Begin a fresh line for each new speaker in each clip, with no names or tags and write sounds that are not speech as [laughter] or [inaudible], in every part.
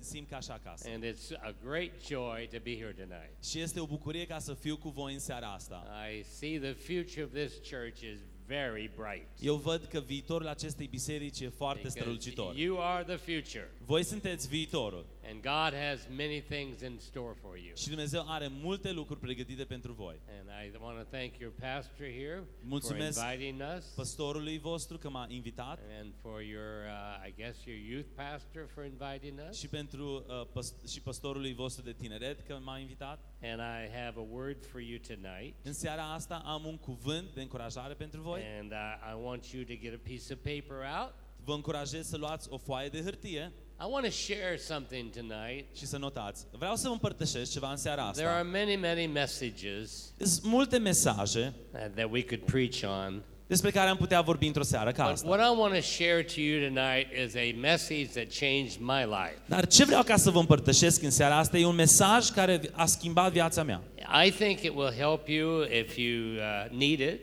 simt ca și acasă.
And it's a great joy to be here tonight.
Și este o bucurie ca să fiu cu voi în seara asta.
I see the future of this church is very bright.
Eu văd că viitorul acestei biserici e foarte
Because
strălucitor.
you are the future.
Voi sunteți viitorul
And God has many things in store for you.
și Dumnezeu are multe lucruri pregătite pentru voi.
And I want to thank your pastor here
Mulțumesc
for inviting us.
Păstorului vostru că m-a invitat
And for your, uh, I guess, your youth pastor for inviting us.
și pentru uh, păs- și păstorului vostru de tineret că m-a invitat.
And I have a word for you tonight.
În seara asta am un cuvânt de încurajare pentru voi.
And uh, I want you to get a piece of paper out.
Vă încurajez să luați o foaie de hârtie
I want to share something tonight.
și să notați. Vreau să vă împărtășesc ceva în seara
There are
asta.
many, many messages
Sunt multe mesaje
uh, that we could preach on.
despre care am putea vorbi într-o seară ca
But
asta.
what I want to share to you tonight is a message that changed my life.
Dar ce vreau ca să vă împărtășesc în seara asta e un mesaj care a schimbat viața mea.
I think it will help you if you uh, need it.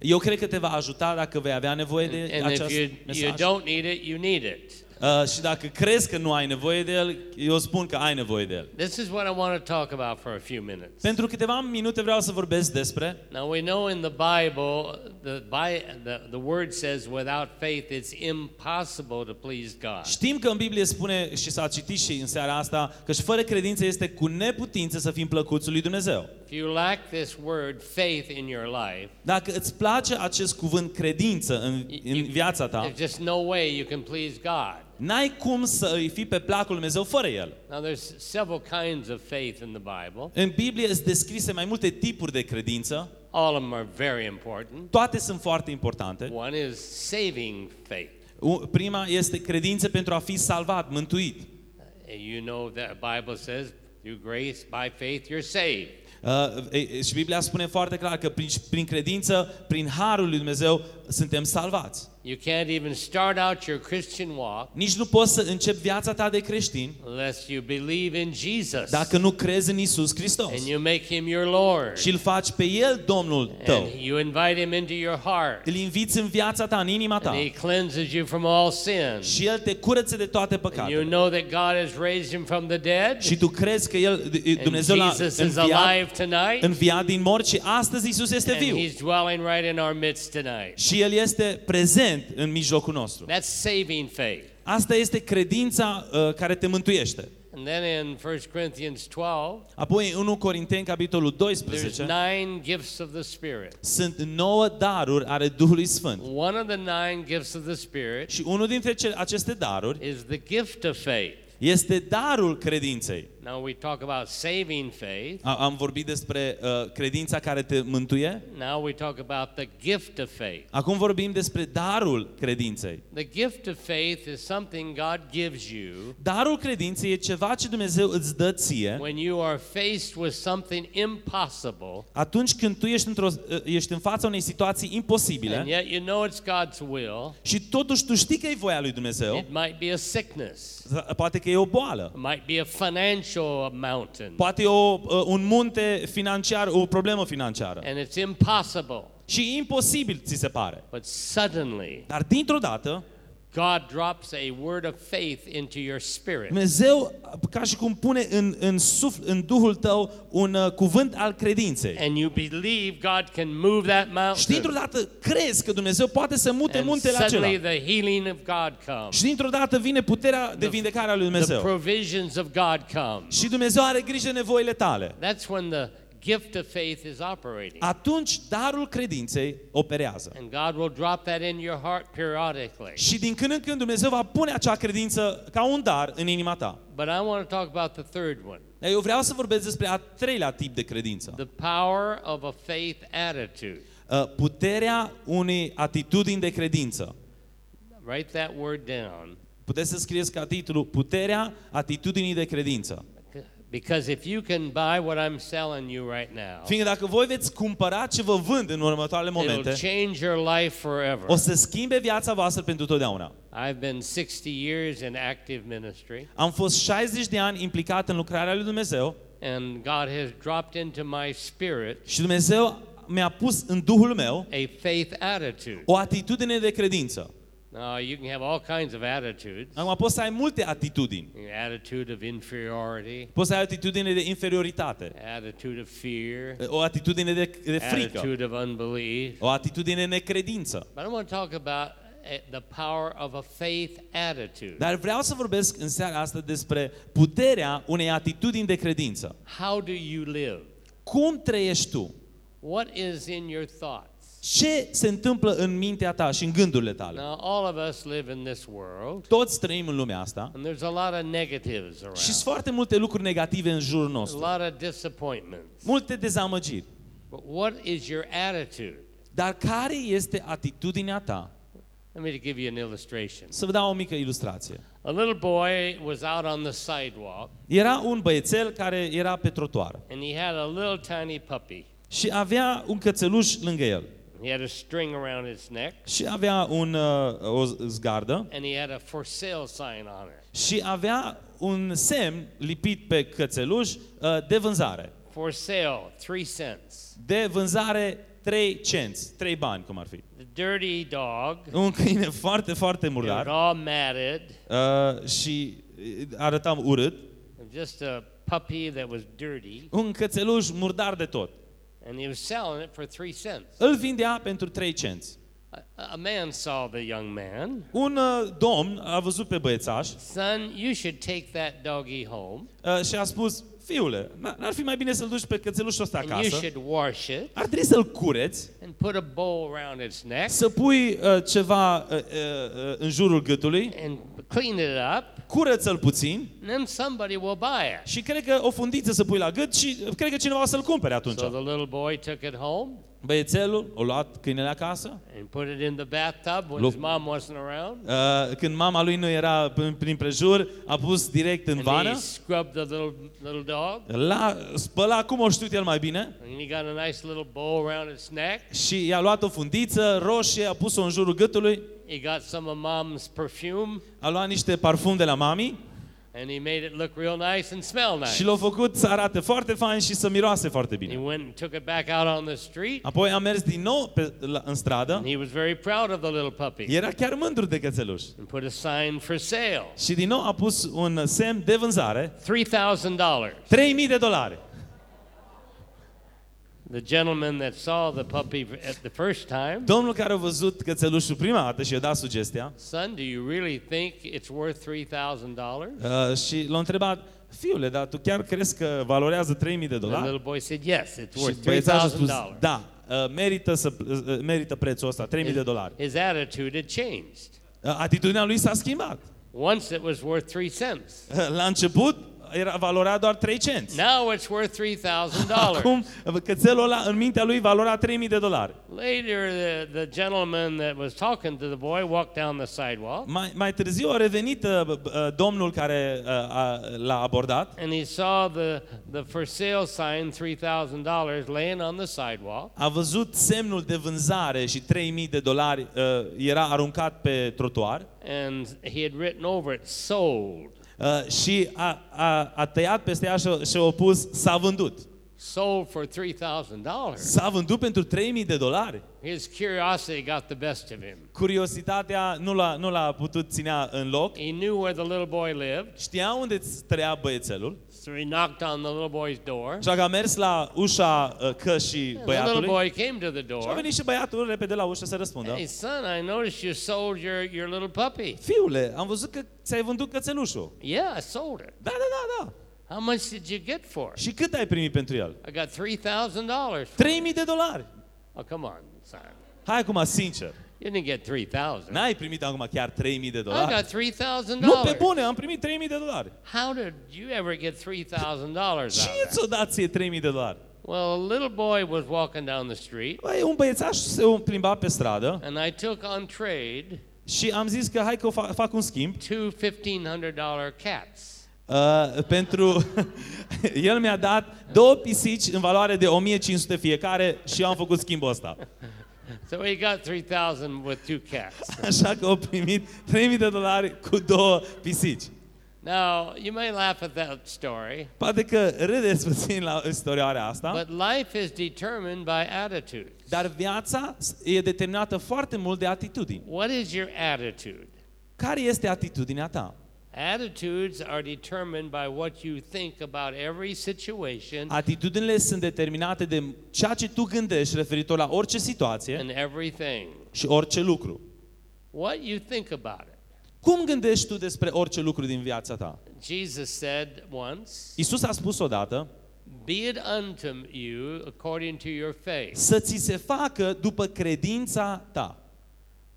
Eu cred că te va ajuta dacă vei avea nevoie de
And if
acest
you, you
mesaj.
don't need it, you need it.
Uh, și dacă crezi că nu ai nevoie de el, eu spun că ai nevoie de el.
This is what I want to talk about for a few minutes.
Pentru câteva minute vreau să vorbesc despre
Now we know in the Bible, the, Bi- the, the word says, without faith it's impossible to please God.
Știm că în Biblie spune și s-a citit și în seara asta că și fără credință este cu neputință să fim plăcuți lui Dumnezeu.
If you lack this word, faith, in your life,
Dacă îți place acest cuvânt credință în, în viața ta,
there's just no way you can please God.
N-ai cum să îi fii pe placul lui Dumnezeu fără el.
Now there's several kinds of faith in the Bible.
În Biblie sunt descrise mai multe tipuri de credință,
All of them are very important.
toate sunt foarte importante.
One is saving faith.
U- Prima este credință pentru a fi salvat, mântuit.
You know that Bible says, through grace, by faith, you're saved.
Uh, e- e- și Biblia spune foarte clar că prin, prin credință, prin harul lui Dumnezeu, suntem salvați.
You can't even start out your Christian walk
Nici nu poți să începi viața ta de creștin
unless you believe in Jesus
dacă nu crezi în Isus Hristos
and you make him your Lord
și îl faci pe El Domnul tău.
and you invite him into your heart
Îl inviți în viața ta, în inima
and
ta
he cleanses you from all sin.
și El te curăță de toate
And you
păcatele.
know that God has raised him from the dead
Și tu crezi că El,
and
Dumnezeu l-a
Jesus is
înviat,
alive tonight
înviat din morți și astăzi Isus este
and
viu.
he's dwelling right in our midst tonight.
Și El este prezent în mijlocul nostru.
That's saving faith.
Asta este credința uh, care te mântuiește.
And then in 1 Corinthians 12,
Apoi în 1 Corinteni, capitolul
there's
12,
nine gifts of the Spirit.
sunt nouă daruri ale Duhului Sfânt.
One of the nine gifts of the Spirit
Și unul dintre ce- aceste daruri
is the gift of faith.
este darul credinței.
Now we talk about saving faith.
A- Am vorbit despre uh, credința care te mântuie.
Now we talk about the gift of faith.
Acum vorbim despre darul credinței.
The gift of faith is something God gives you
Darul credinței e ceva ce Dumnezeu îți dă ție
when you are faced with something impossible
atunci când tu ești, într-o, uh, ești în fața unei situații
and
imposibile
yet you know it's God's will.
și totuși tu știi că e voia lui Dumnezeu.
It might be a sickness.
Poate că e o boală.
It might be a financial mountain.
Poate e o, uh, un munte financiar, o problemă financiară.
And it's impossible.
Și imposibil ți se pare.
But suddenly,
Dar dintr-o dată,
God drops a word of faith into your spirit.
Dumnezeu ca și cum pune în, în, sufl, în Duhul tău un uh, cuvânt al credinței.
And you believe God can move that
Și dintr-o
mountain.
dată crezi că Dumnezeu poate să mute
And
muntele
suddenly
acela.
the healing of God comes.
Și dintr-o dată vine puterea de vindecare a lui
The
Dumnezeu.
provisions of God come.
Și Dumnezeu are grijă de nevoile tale.
That's when the gift of faith is operating.
Atunci darul credinței operează.
And God will drop that in your heart periodically.
Și din când în când Dumnezeu va pune acea credință ca un dar în inima ta.
But I want to talk about the third one
Dar Eu vreau să vorbesc despre a treilea tip de credință.
the power of a faith attitude.
Uh, Puterea unei atitudini de credință.
Write that word down.
Puteți să scrieți ca titlu Puterea atitudinii de credință.
Because if you can buy what I'm selling you right now,
Fiindcă dacă voi veți cumpăra ce vă vând în următoarele
it'll
momente,
change your life forever.
o să schimbe viața voastră pentru totdeauna.
I've been 60 years in active ministry,
Am fost 60 de ani implicat în lucrarea lui Dumnezeu
and God has dropped into my spirit
și Dumnezeu mi-a pus în Duhul meu
a faith attitude.
o atitudine de credință.
Now, you can have all kinds of attitudes.
Acum poți să ai multe atitudini.
Attitude of inferiority,
Poți să ai o atitudine de inferioritate,
attitude of fear,
o atitudine de, de frică,
attitude of unbelief.
o atitudine de necredință.
But I want to talk about eh, the power of a faith attitude.
Dar vreau să vorbesc în seara asta despre puterea unei atitudini de credință.
How do you live?
Cum trăiești tu?
What is in your thoughts?
Ce se întâmplă în mintea ta și în gândurile tale?
Now, all of us live in this world,
Toți trăim în lumea asta
and there's a lot of negatives
și
around,
sunt foarte multe lucruri negative în jurul
a
nostru.
lot of disappointments.
Multe dezamăgiri.
But what is your attitude?
Dar care este atitudinea ta?
Let me give you an illustration.
Să vă dau o mică ilustrație.
A little boy was out on the sidewalk,
Era un băiețel care era pe trotuar
and he had a little tiny puppy.
și avea un cățeluș lângă el.
He had a string around its neck,
Și avea un, uh, o zgardă
and he had a for sale sign on it.
și avea un semn lipit pe cățeluș uh, de vânzare.
For sale, three cents.
De vânzare 3 cenți, 3 bani cum ar fi.
The dirty dog,
Un câine foarte, foarte
he was
murdar
all matted,
uh, și uh, arăta urât.
just a puppy that was dirty,
Un cățeluș murdar de tot.
And he was selling it for three cents.
Îl vindea pentru 3 cenți.
A, a man saw the young man.
Un uh, domn a văzut pe băiețaș
Son, you should take that doggy home,
uh, și a spus, fiule, n- n-ar fi mai bine să-l duci pe cățelușul ăsta
and you
acasă?
should wash it
Ar trebui să-l cureți,
and put a bowl around its neck
să pui uh, ceva uh, uh, uh, în jurul gâtului,
and clean it up,
curăță-l puțin
and then somebody will buy it.
și cred că o fundiță să pui la gât și uh, cred că cineva o să-l cumpere atunci.
So the little boy took it home
Băiețelul a luat câinele acasă,
and put it in the bathtub when
Look.
his mom wasn't around.
uh, când mama lui nu era prin, prin prejur, a pus direct în
And he
vană,
scrubbed the little little dog,
l-a spălat cum o știu el mai bine
and he got a nice little bowl around its neck.
și i-a luat o fundiță roșie, a pus-o în jurul gâtului,
He got some of mom's perfume,
a luat niște parfum de la mami
and he made it look real nice and smell nice.
și l-a făcut să arate foarte fain și să miroase foarte
He
bine.
went and took it back out on the street.
Apoi a mers din nou pe, la, în stradă,
And he was very proud of the little puppy
era chiar mândru de cățeluș.
and put a sign for sale.
Și din nou a pus un semn de vânzare,
$3,000.
3000 de dolari.
The gentleman that saw the puppy at the first time,
Domnul care a văzut cățelușul prima dată și i-a dat sugestia
son, do you really think it's worth $3,000?
uh, și l-a întrebat, fiule, dar tu chiar crezi că valorează 3000 de
The
dolari?
little boy said, yes, it's
Și
worth
băiețașul a spus,
$3,000.
da, uh, merită, să, uh, merită prețul ăsta, 3000 de dolari.
His attitude had changed.
Uh, atitudinea lui s-a schimbat.
Once it was worth three cents.
Uh, La început era valora doar 3 cenți.
Now it's worth $3,000.
Acum, cățelul ăla în mintea lui valora 3000 de dolari.
Later, the, the gentleman that was talking to the boy walked down the sidewalk
Mai, mai târziu a revenit uh, uh, domnul care uh, a, l-a abordat,
and he saw the, the for sale sign, $3,000, laying on the sidewalk.
a văzut semnul de vânzare și 3000 de dolari uh, era aruncat pe trotuar
And he had written over it, sold.
Uh, și a, a, a tăiat peste ea și a, și a pus s-a vândut.
Sold for $3,000.
S-a vândut pentru 3000 de dolari.
His curiosity got the best of him.
Curiositatea nu l-a, nu l-a putut ținea în loc.
He knew where the little boy lived,
Știa unde trăia băiețelul,
so he knocked on the little boy's door.
așa că a mers la ușa uh, cășii
And the little
băiatului
boy came to the
și a
door.
venit și băiatul repede la ușă să răspundă.
Hey, son, I noticed you sold your, your little puppy.
Fiule, am văzut că ți-ai vândut cățelușul.
Yeah, I sold it.
Da, da, da, da.
How much did you get for it?
Și cât ai primit pentru el?
I got $3,000.
3000 de dolari.
Oh, come on, son.
Hai acum, sincer.
You didn't get 3000
N-ai primit acum chiar 3000 de
I
dolari?
got $3,000.
Nu, pe bune, am primit 3000 de dolari.
How did you ever get $3,000 out of
Cine
that?
ți-o dat ție 3000 de dolari?
Well, a little boy was walking down the street,
Băi, un băiețaș se plimba pe stradă
and I took on trade
și am zis că hai că o fac, fac un schimb.
two $1,500 cats.
Uh, pentru... [laughs] El mi-a dat două pisici în valoare de 1500 fiecare și eu am făcut schimbul ăsta.
So he got 3000 with two cats. [laughs]
Așa că au primit 3000 de dolari cu două pisici.
Now, you may laugh at that story,
Poate că râdeți puțin la istorioarea asta,
but life is determined by attitudes.
dar viața e determinată foarte mult de atitudini.
What is your attitude?
Care este atitudinea ta?
Attitudes are determined by what you think about every situation
Atitudinile sunt determinate de ceea ce tu gândești referitor la orice situație
and everything.
și orice lucru.
What you think about it.
Cum gândești tu despre orice lucru din viața ta?
Jesus said once,
Isus a spus odată,
Be it unto you according to your faith.
să ți se facă după credința ta.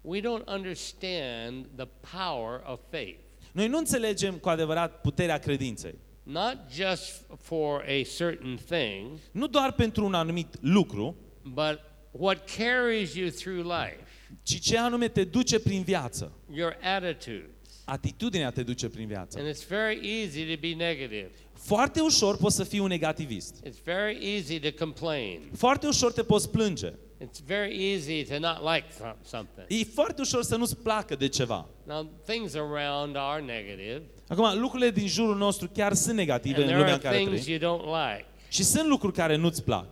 We don't understand the power of faith.
Noi nu înțelegem cu adevărat puterea credinței.
Not just for a certain thing,
Nu doar pentru un anumit lucru,
but what carries you through life,
ci ce anume te duce prin viață.
your attitudes.
Atitudinea te duce prin viață.
And it's very easy to be negative.
Foarte ușor poți să fii un negativist.
It's very easy to complain.
Foarte ușor te poți plânge.
It's very easy to not like th- something.
E foarte ușor să nu-ți placă de ceva.
Now, things around are negative,
Acum, lucrurile din jurul nostru chiar sunt negative
and
în
there
lumea
are
în care
things
trăim.
you don't like.
Și sunt lucruri care nu-ți plac.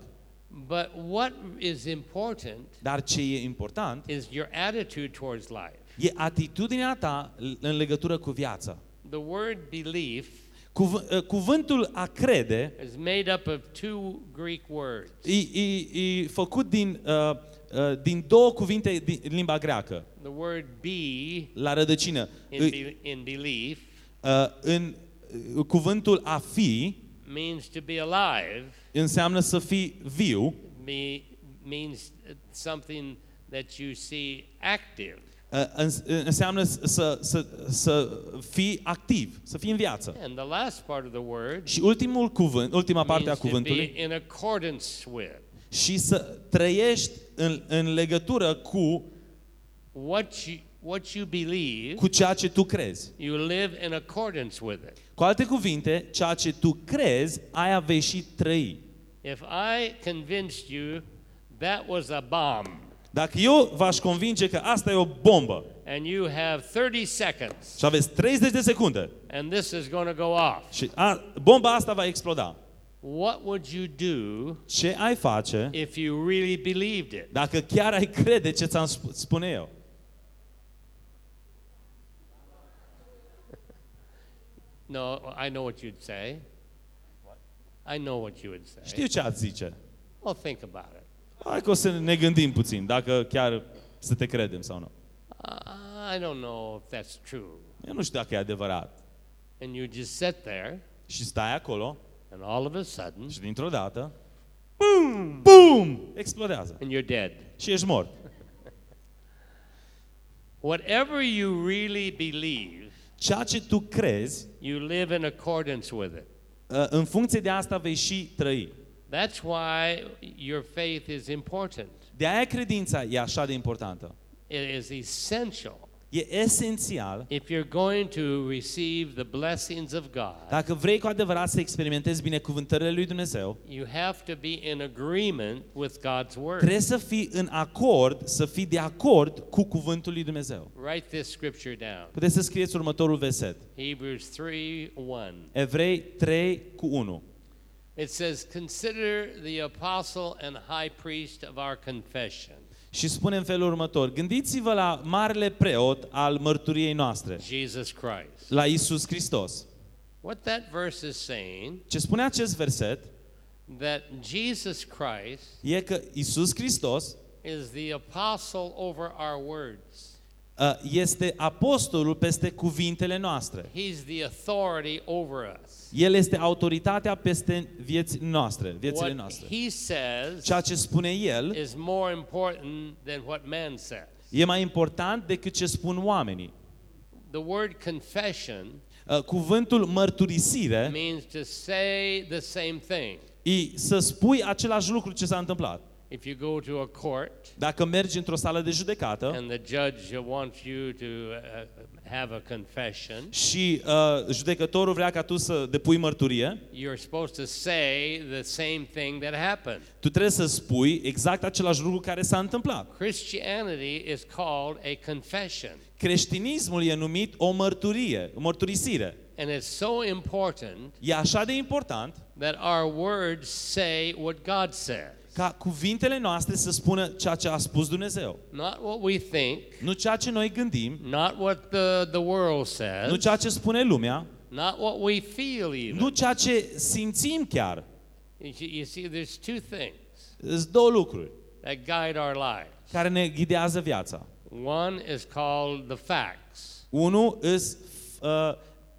But what is important
Dar ce e important
is your attitude towards life.
e atitudinea ta în legătură cu viața.
The word belief
Cuv- uh, cuvântul a crede
is made up of two Greek words.
e, e, e făcut din, uh, uh, din două cuvinte din limba greacă,
The word be
la rădăcină.
in,
Îi-
be, in belief
uh, în uh, cuvântul a fi
means to be alive,
înseamnă să fii viu,
be, means something that you see active.
Uh, îns- înseamnă să, să, să, să fii activ, să fii în viață.
And the last part of the word
Și ultimul cuvânt, ultima parte a
means to
cuvântului,
be in accordance with.
și să trăiești în, în legătură cu,
What you, what you believe,
cu ceea ce tu crezi.
you live in accordance with it.
Cu alte cuvinte, ceea ce tu crezi, aia vei și trăi.
If I convinced you that was a bomb
Dacă eu v-aș convinge că asta e o bombă
and you have 30 seconds
și aveți 30 de secunde
and this is going to go off,
și a, bomba asta va exploda,
what would you do
ce ai face
if you really believed it?
dacă chiar ai crede ce ți-am sp- spune eu?
No, I know what you'd say. I know what you would say.
Știu ce ați zice.
Well, think about it.
Hai că o să ne gândim puțin, dacă chiar să te credem sau nu.
Uh, I don't know if that's true.
Eu nu știu dacă e adevărat.
And you just sit there,
Și stai acolo
and all of a sudden,
și dintr-o dată, BOOM! BOOM! Explodează.
and you're dead.
Și ești mort. [laughs]
Whatever you really believe,
Ceea ce tu crezi,
you live in accordance with it.
uh, în funcție de asta vei și trăi.
That's why your faith is important.
De aia credința e așa de importantă.
It is essential
E esențial
if you're going to receive the blessings of God.
dacă vrei cu adevărat să experimentezi binecuvântările lui Dumnezeu,
You have to be in agreement with God's word.
trebuie să fii în acord, să fii de acord cu cuvântul lui Dumnezeu.
Write this scripture down.
Puteți să scrieți următorul verset.
Hebrews 3 1.
Evrei 3 cu 1.
It says, Consider the apostle and high priest of our confession,
Și spune în felul următor, gândiți-vă la marele preot al mărturiei noastre,
Jesus Christ.
la Isus Hristos.
What that verse is saying,
Ce spune acest verset
that Jesus Christ
e că Isus Hristos
is the apostle over our words.
Uh, este apostolul peste cuvintele noastre.
He's the authority over us.
El este autoritatea peste vieți noastre, viețile
What
noastre.
he says
Ceea ce spune El
is more important than what man says.
e mai important decât ce spun oamenii.
The word confession
Uh, Cuvântul mărturisire
means to say the same thing.
e să spui același lucru ce s-a întâmplat.
If you go to a court
Dacă mergi într-o sală de judecată
and the judge wants you to uh, have a confession,
și uh, judecătorul vrea ca tu să depui mărturie,
you're supposed to say the same thing that happened.
tu trebuie să spui exact același lucru care s-a întâmplat.
Christianity is called a confession.
Creștinismul e numit o mărturie, o mărturisire.
And it's so important
e așa de important
that our words say what God says,
ca cuvintele noastre să spună ceea ce a spus Dumnezeu.
not what we think,
Nu ceea ce noi gândim,
not what the, the world
nu
says,
ceea ce spune lumea,
not what we feel even.
nu ceea ce simțim chiar.
You see- you see, there's two things
Sunt două lucruri
that guide our lives.
care ne ghidează viața.
One is called the facts,
Unul îs uh,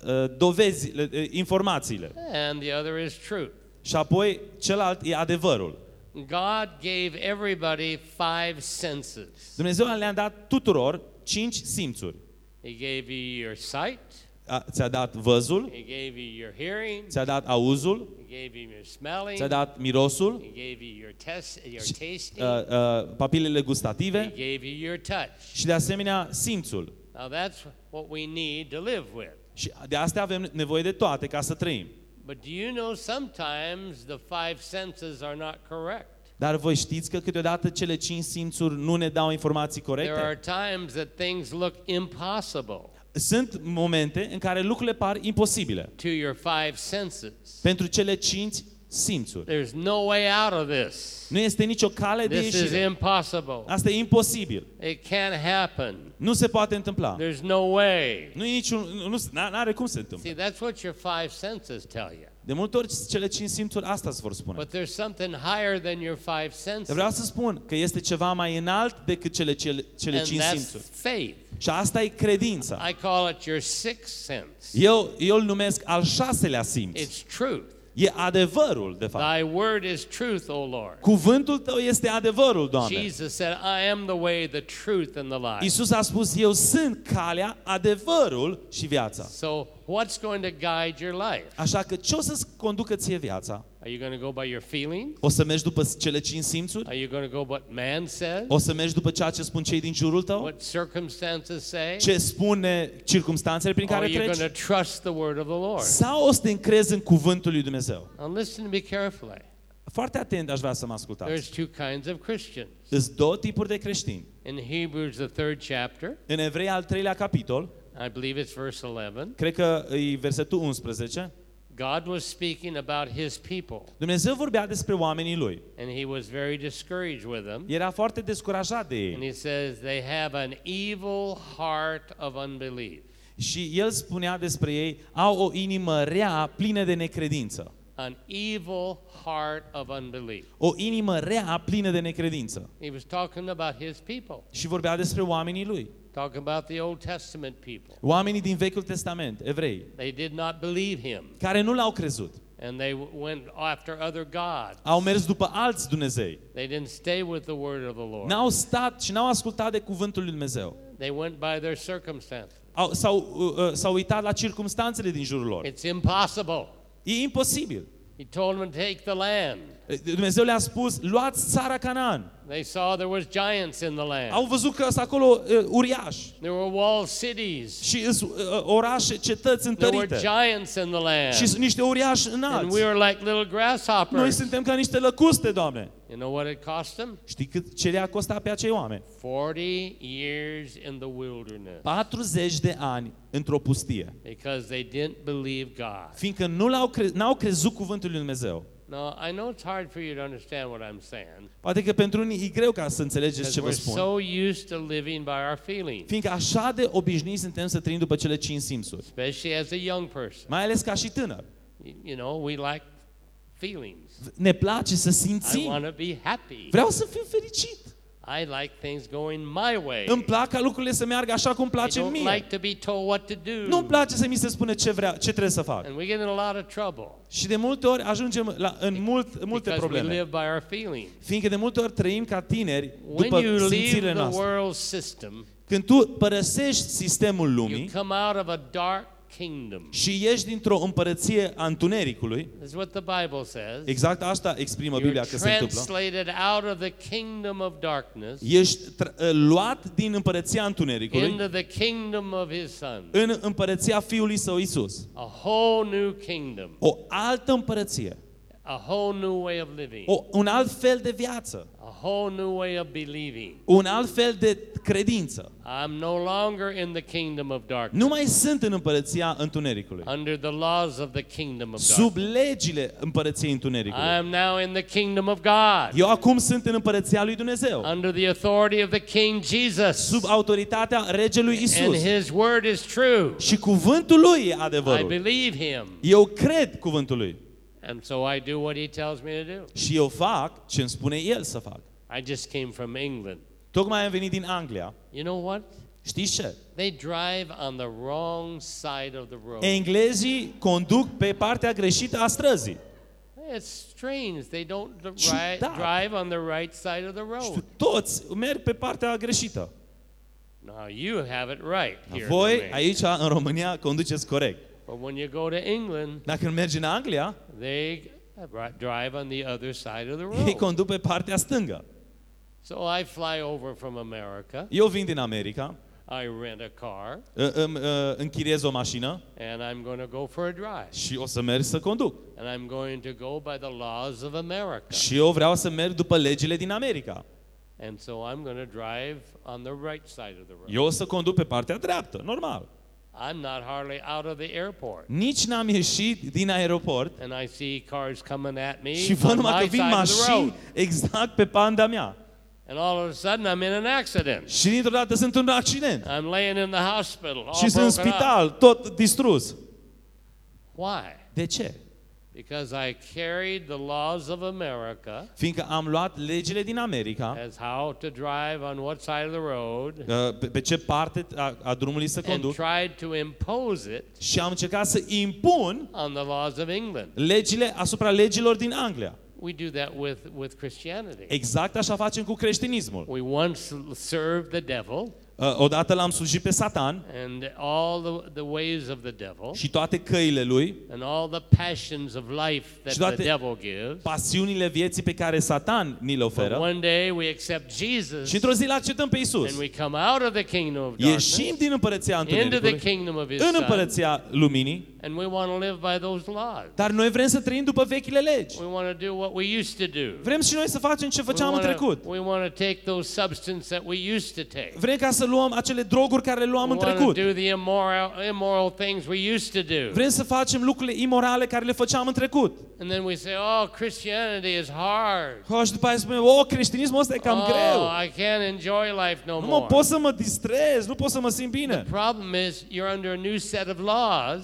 uh, dovezile, uh, informațiile
and the other is truth.
și apoi celălalt e adevărul.
God gave everybody five senses.
Dumnezeu le-a dat tuturor cinci simțuri.
He gave you your sight,
A- Ți-a dat văzul,
He gave you your hearing,
ți-a dat auzul,
He gave you your smelling,
ți-a dat mirosul,
He gave you your test, your
și,
tasting,
uh, uh, papilele
He
gustative
gave you your touch.
și de asemenea simțul.
Now that's what we need to live with.
Și de astea avem nevoie de toate ca să trăim.
But do you know sometimes the five senses are not correct?
Dar voi știți că câteodată cele cinci simțuri nu ne dau informații
There are
corecte?
times that things look impossible
Sunt momente în care lucrurile par imposibile
to your five senses.
pentru cele cinci simțuri.
There's no way out of this.
Nu este nicio cale de
This is
ieșire.
impossible.
Asta e imposibil.
It can't happen.
Nu se poate întâmpla.
There's no way.
Nu e niciun, nu, nu are cum se întâmplă.
See, that's what your five senses tell you.
De multe ori cele cinci simțuri asta îți vor spune.
But there's something higher than your five
Dar
senses.
vreau să spun că este ceva mai înalt decât cele, cele, cele
And
cinci
that's
simțuri.
faith.
Și asta e credința.
I call it your sixth sense.
Eu, eu îl numesc al șaselea simț.
It's truth.
E adevărul, de fapt.
Thy word is truth, O Lord.
Cuvântul tău este adevărul, Doamne.
Jesus said, I am the way, the truth, and the life.
Iisus a spus, eu sunt calea, adevărul și viața.
So, what's going to guide your life?
Așa că ce o să-ți conducă ție viața?
Are you going to go by your feelings?
O să mergi după cele cinci simțuri?
Are you going to go what man says?
O să mergi după ceea ce spun cei din jurul tău?
What circumstances say?
Ce spune circumstanțele prin
Or are
care
you going
treci?
to trust the word of the Lord?
Sau o să te încrezi în cuvântul lui Dumnezeu?
Now listen to me carefully.
Foarte atent aș vrea să mă ascultați.
There's two kinds of Christians.
Sunt două tipuri de creștini.
In Hebrews, the third chapter,
În Evrei al treilea capitol,
I believe it's verse 11,
cred că e versetul 11,
God was speaking about his people,
Dumnezeu vorbea despre oamenii lui.
and he was very discouraged with them.
Era foarte descurajat de
And
ei.
he says, They have an evil heart of unbelief.
Și el spunea despre ei, au o inimă rea, plină de necredință.
An evil heart of unbelief.
O inimă rea, plină de necredință.
He was talking about his people,
Și vorbea despre oamenii lui.
Talking about the Old Testament people.
Oamenii din Vechiul Testament, evrei,
They did not believe him,
care nu l-au crezut.
and they w- went after other gods.
Au mers după alți Dumnezei.
They didn't stay with the word of the Lord.
N-au stat și n-au ascultat de cuvântul lui Dumnezeu.
They went by their circumstances.
Au, s-au, uh, uh, s-au uitat la circumstanțele din jurul lor.
It's impossible.
E imposibil.
He told them to take the land.
Dumnezeu le-a spus, luați țara Canaan.
They saw there was giants in the land.
Au văzut că sunt acolo uh, uriași
There were walled cities.
și sunt uh, orașe, cetăți
There were
întărite
giants in the land.
și sunt niște uriași
And
înalți.
we were like little
Noi
grasshoppers.
suntem ca niște lăcuste, Doamne.
You know what it cost them?
Știi cât ce le-a costat pe acei oameni?
40 years in the wilderness
40 de ani într-o pustie.
because they didn't believe God.
Fiindcă nu l-au cre- n-au crezut cuvântul lui Dumnezeu.
Now, I know it's hard for you to understand what I'm saying
Poate că pentru unii e greu ca să înțelegeți
because
ce vă
we're
spun.
so used to living by our feelings,
Fiindcă așa de obișnuiți suntem să trăim după cele cinci simțuri.
especially as a young person.
Mai ales ca și tânăr.
You- You know, we like feelings.
Ne place să
I
simțim.
want to be happy.
Vreau să fiu fericit.
I like things going my way.
Îmi plac ca lucrurile să meargă așa cum
I
place
don't
mie.
like to be told what to do.
Nu-mi place să mi se spune ce, vrea, ce trebuie să fac.
And we get in a lot of trouble
Și de multe ori ajungem la, în mult, multe
because we
probleme.
live by our feelings.
Fiindcă de multe ori trăim ca tineri
When
după
you leave
simțirile
the
noastre.
world system,
Când tu părăsești sistemul
you
lumii
come out of a dark kingdom.
și ieși dintr-o împărăție a întunericului,
This is what the Bible says.
exact asta exprimă
You're
Biblia că se întâmplă,
translated out of the kingdom of darkness
ești tr- uh, luat din împărăția întunericului
into the kingdom of his son.
în împărăția Fiului Său Isus.
A whole new kingdom.
O altă împărăție.
a whole new way of living,
o, un alt fel de viață,
a whole new way of believing.
un alt fel de credință.
I'm no longer in the kingdom of darkness,
Nu mai sunt în împărăția întunericului,
under the laws of the kingdom of
sub
darkness.
legile împărăției întunericului.
I am now in the kingdom of God,
Eu acum sunt în împărăția lui Dumnezeu,
under the authority of the King Jesus.
sub autoritatea regelui
And
Isus.
his word is true.
Și cuvântul lui e
I
adevărul.
believe him.
Eu cred cuvântul lui.
And so I do what he tells me to do.
Și eu fac ce îmi spune el să fac.
I just came from England.
Tocmai am venit din Anglia.
You know what?
Știți ce?
They drive on the wrong side of the road.
Englezii conduc pe partea greșită a străzii.
It's strange. They don't d-
Ciudat.
ri- drive on the right side of the
Și
road.
toți merg pe partea greșită.
Now you have it right here. in
Voi,
Romania.
aici, în România, conduceți corect.
But when you go to England,
Dacă mergi în Anglia,
they ri- drive on the other side of the
ei
road.
conduc pe partea stângă.
So I fly over from America.
Eu vin din America,
I rent a car,
î- îmi uh, închiriez o mașină
and I'm going to go for a drive.
și o să merg să conduc.
And I'm going to go by the laws of America.
Și eu vreau să merg după legile din America.
And so I'm going to drive on the right side of the road.
Eu o să conduc pe partea dreaptă, normal.
I'm not hardly out of the airport.
Nici n-am ieșit din aeroport
And I see cars coming at me
și văd
on
numai că
my
vin
side of the
mașini
road.
exact pe panda mea.
And all of a sudden I'm in an accident.
Și dintr-o dată sunt un accident.
I'm laying in the hospital, all
Și sunt în
broken up.
spital, tot distrus.
Why?
De ce?
Because I carried the laws of America
Fiindcă am luat legile din America,
as how to drive on what side of the road
uh, pe, pe ce parte a, a drumului să
and
conduc
tried to impose it
și am încercat să impun
on the laws of England.
legile asupra legilor din Anglia.
We do that with, with Christianity.
Exact așa facem cu creștinismul.
We once served the devil
Uh, Odată l-am slujit pe Satan
and all the, the ways of the devil
și toate căile lui,
and all the passions of life that
Și
the
toate-
devil gives.
pasiunile vieții pe care Satan ni le
But
oferă.
one day we accept Jesus
Și într-o zi îl acceptăm pe Isus.
and we come out of the kingdom of darkness
Ieșim din împărăția
into the
întunericului
kingdom of his
în
son
împărăția luminii,
and we want to live by those laws.
dar noi vrem să trăim după vechile legi.
We want to do what we used to do.
Vrem și noi să facem ce
We
făceam în
wanna-
trecut.
We want to take those substances that we used to take.
Vrem ca să luăm acele droguri care le luam
We
în
want to
trecut.
do the immoral, immoral things we used to do.
Vrem să facem lucrurile imorale care le făceam în trecut.
And then we say, oh, Christianity is hard.
Oh, și după aia spunem, oh, creștinismul ăsta e cam
oh,
greu.
I can't enjoy life no
Nu
more.
mă pot să mă distrez, nu pot să mă simt bine.
problem is you're under a new set of laws.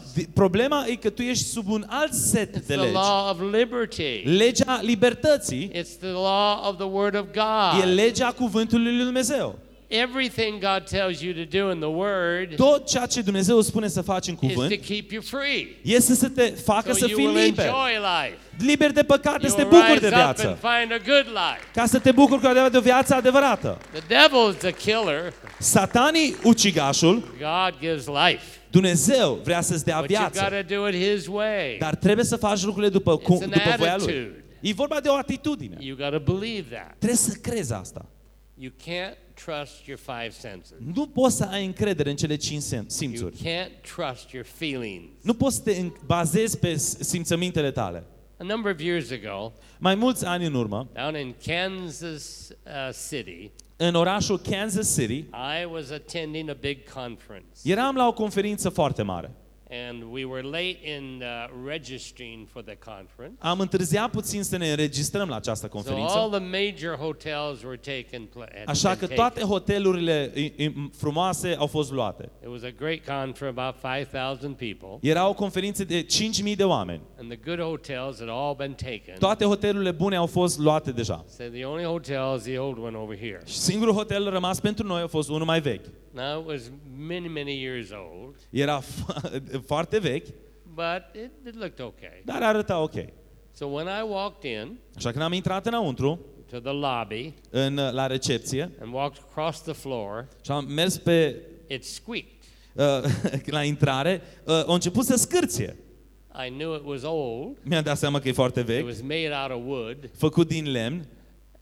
Di- Problema e că tu ești sub un alt set
It's
de
the
legi.
law of liberty.
Legea libertății
It's the law of the Word of
e
God.
legea cuvântului lui Dumnezeu.
Everything God tells you to do in the Word
Tot ceea ce Dumnezeu spune să faci în
is to
cuvânt
keep you free.
este să te facă
So
să
you
fii
will
liber.
enjoy life.
Liber de păcate, să
You
te
will
bucuri de
rise up and
viață.
find a good life.
Ca să te bucuri cu adevărat de o viață adevărată.
The devil's the killer.
Satanii ucigașul,
God gives life.
Dumnezeu vrea să-ți dea
But you got
viață.
to do it His way.
Dar trebuie să faci lucrurile după, cum,
It's an
după voia lui.
attitude.
E vorba de o atitudine.
You got to believe that.
Trebuie să crezi asta.
You can't trust your five senses.
Nu poți să ai încredere în cele cinci sim-
You
simțuri.
can't trust your feelings.
Nu poți să te în- bazezi pe s- simțămintele tale.
A number of years ago,
Mai mulți ani în urmă,
down in Kansas uh, City,
în orașul Kansas City,
I was attending a big conference.
eram la o conferință foarte mare.
And we were late in uh, registering for the conference.
Am întârziat puțin să ne înregistrăm la această
So all
conferință,
the major hotels were taken. pla- had
așa
been
că
taken.
toate hotelurile i- i- frumoase au fost luate.
It was a great conference, about 5,000 people.
Era o conferință de 5.000 de oameni.
And the good hotels had all been taken.
Toate hotelurile bune au fost luate deja.
So the only hotel is the old one over here.
Și singurul hotel rămas pentru noi a fost unul mai vechi.
Now it was many, many years old,
Era [laughs] foarte vechi,
but it, it looked okay.
dar arăta ok.
So when I walked in
Așa că am intrat înăuntru,
to the lobby
în, la recepție,
and walked across the floor,
și am mers pe,
it squeaked.
uh, [laughs] la intrare, uh, a început să scârție.
I knew it was old.
Mi-am dat seama că e foarte
It
vechi,
was made out of wood.
făcut din lemn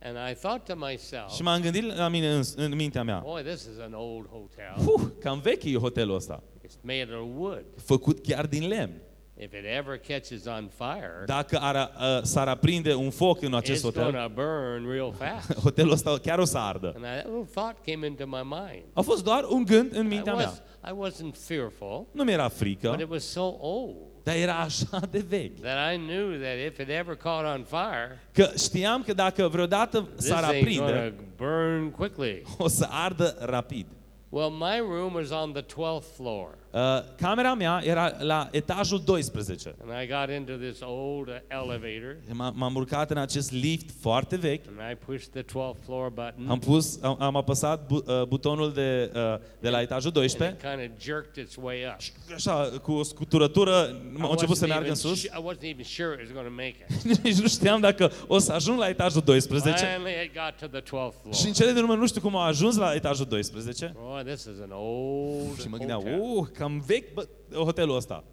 And I thought to myself,
și m-am gândit la mine în, în mintea mea.
boy, this is an old hotel.
Puh, cam vechi e hotelul ăsta,
It's made out of wood.
făcut chiar din lemn.
if it ever catches on fire,
dacă ar, uh, s-ar aprinde un foc în acest
it's
hotel,
going to burn real fast. [laughs]
hotelul ăsta chiar o să ardă.
and that little thought came into my mind.
A fost doar un gând în
I,
mintea
was,
mea.
I wasn't fearful,
Nu mi-era
but
frică,
it was so old
dar era așa [laughs] de vechi.
that I knew that if it ever caught on fire,
Că știam că dacă vreodată
this
s-ar
thing's going
aprinde,
to burn quickly. [laughs]
o să ardă rapid.
Well, my room was on the 12th floor.
Uh, camera mea era la etajul 12.
And I got into this old uh, elevator
M- M-am urcat în acest lift foarte vechi.
and I pushed the 12th floor button.
Am pus, am, am apăsat bu, uh, butonul de, uh, de la etajul
and
12
it kind of jerked its way up.
și așa, cu o scuturătură,
I
am început să
wasn't
meargă
even
în sus.
su- I wasn't even sure it was going to make it. [laughs]
Nici nu știam dacă o să ajung la etajul 12.
Finally, it got to the 12th
Și în
floor.
cele din urmă nu știu cum am ajuns la etajul 12.
Boy, this is an old
Și mă gândeam,
hotel.
uh, cam vechi bă, hotelul ăsta.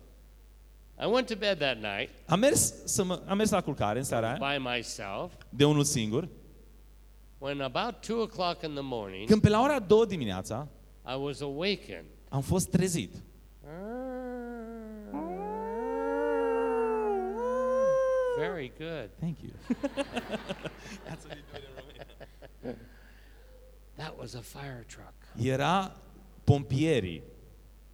I went to bed that night
Am mers, să mă, am mers la culcare în seara aia,
by myself.
de unul singur.
When about 2 o'clock in the morning,
Când pe la ora 2 dimineața
I was awakened.
am fost trezit.
Very good.
Thank you. [laughs]
That was a fire truck.
Era pompierii.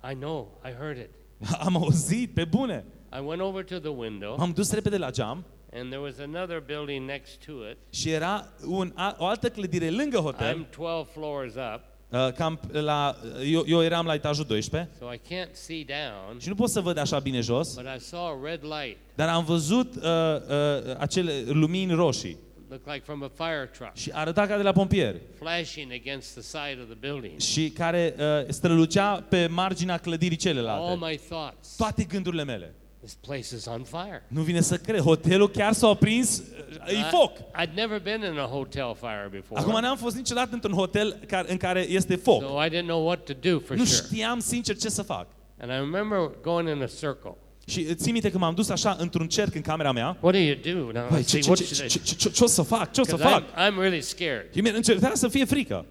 I know, I heard it. [laughs]
Am auzit, pe bune.
I went over to the window,
M-am dus repede la geam
and there was another building next to it.
și era un, a, o altă clădire lângă hotel.
I'm 12 floors up,
Uh, cam la, eu, eu eram la etajul 12
so I can't see down,
și nu pot să văd așa bine jos,
but I saw a red light,
dar am văzut uh, uh, acele lumini roșii
looked like from a fire truck,
și arăta ca de la pompieri
flashing against the side of the building.
și care uh, strălucea pe marginea clădirii
All
celelalte.
my thoughts.
Toate gândurile mele.
This place is on fire.
Nu vine să cred, hotelul chiar s-a aprins, uh, e foc.
I, I'd never been in a hotel fire before,
Acum n-am fost niciodată într-un hotel care, în care este foc.
so I didn't know what to do for
Nu
sure.
știam sincer ce să fac.
And I remember going in a circle.
Și țin minte că m-am dus așa într-un cerc în camera mea.
What do you do? Now,
Băi,
let's
ce,
see,
ce,
what
ce,
should
ce,
I
ce, ce, ce o să fac? Ce o să
Because
fac?
I'm, I'm really scared.
Și mie încerca să fie frică.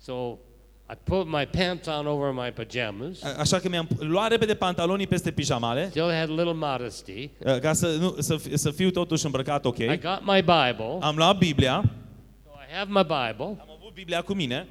So I put my pants on over my pajamas.
A- Așa că mi-am luat repede pantalonii peste pijamale,
Still had a little modesty.
uh, ca să, nu, să, fi- să fiu totuși îmbrăcat ok.
I got my Bible.
Am luat Biblia,
So I have my Bible.
am avut Biblia cu mine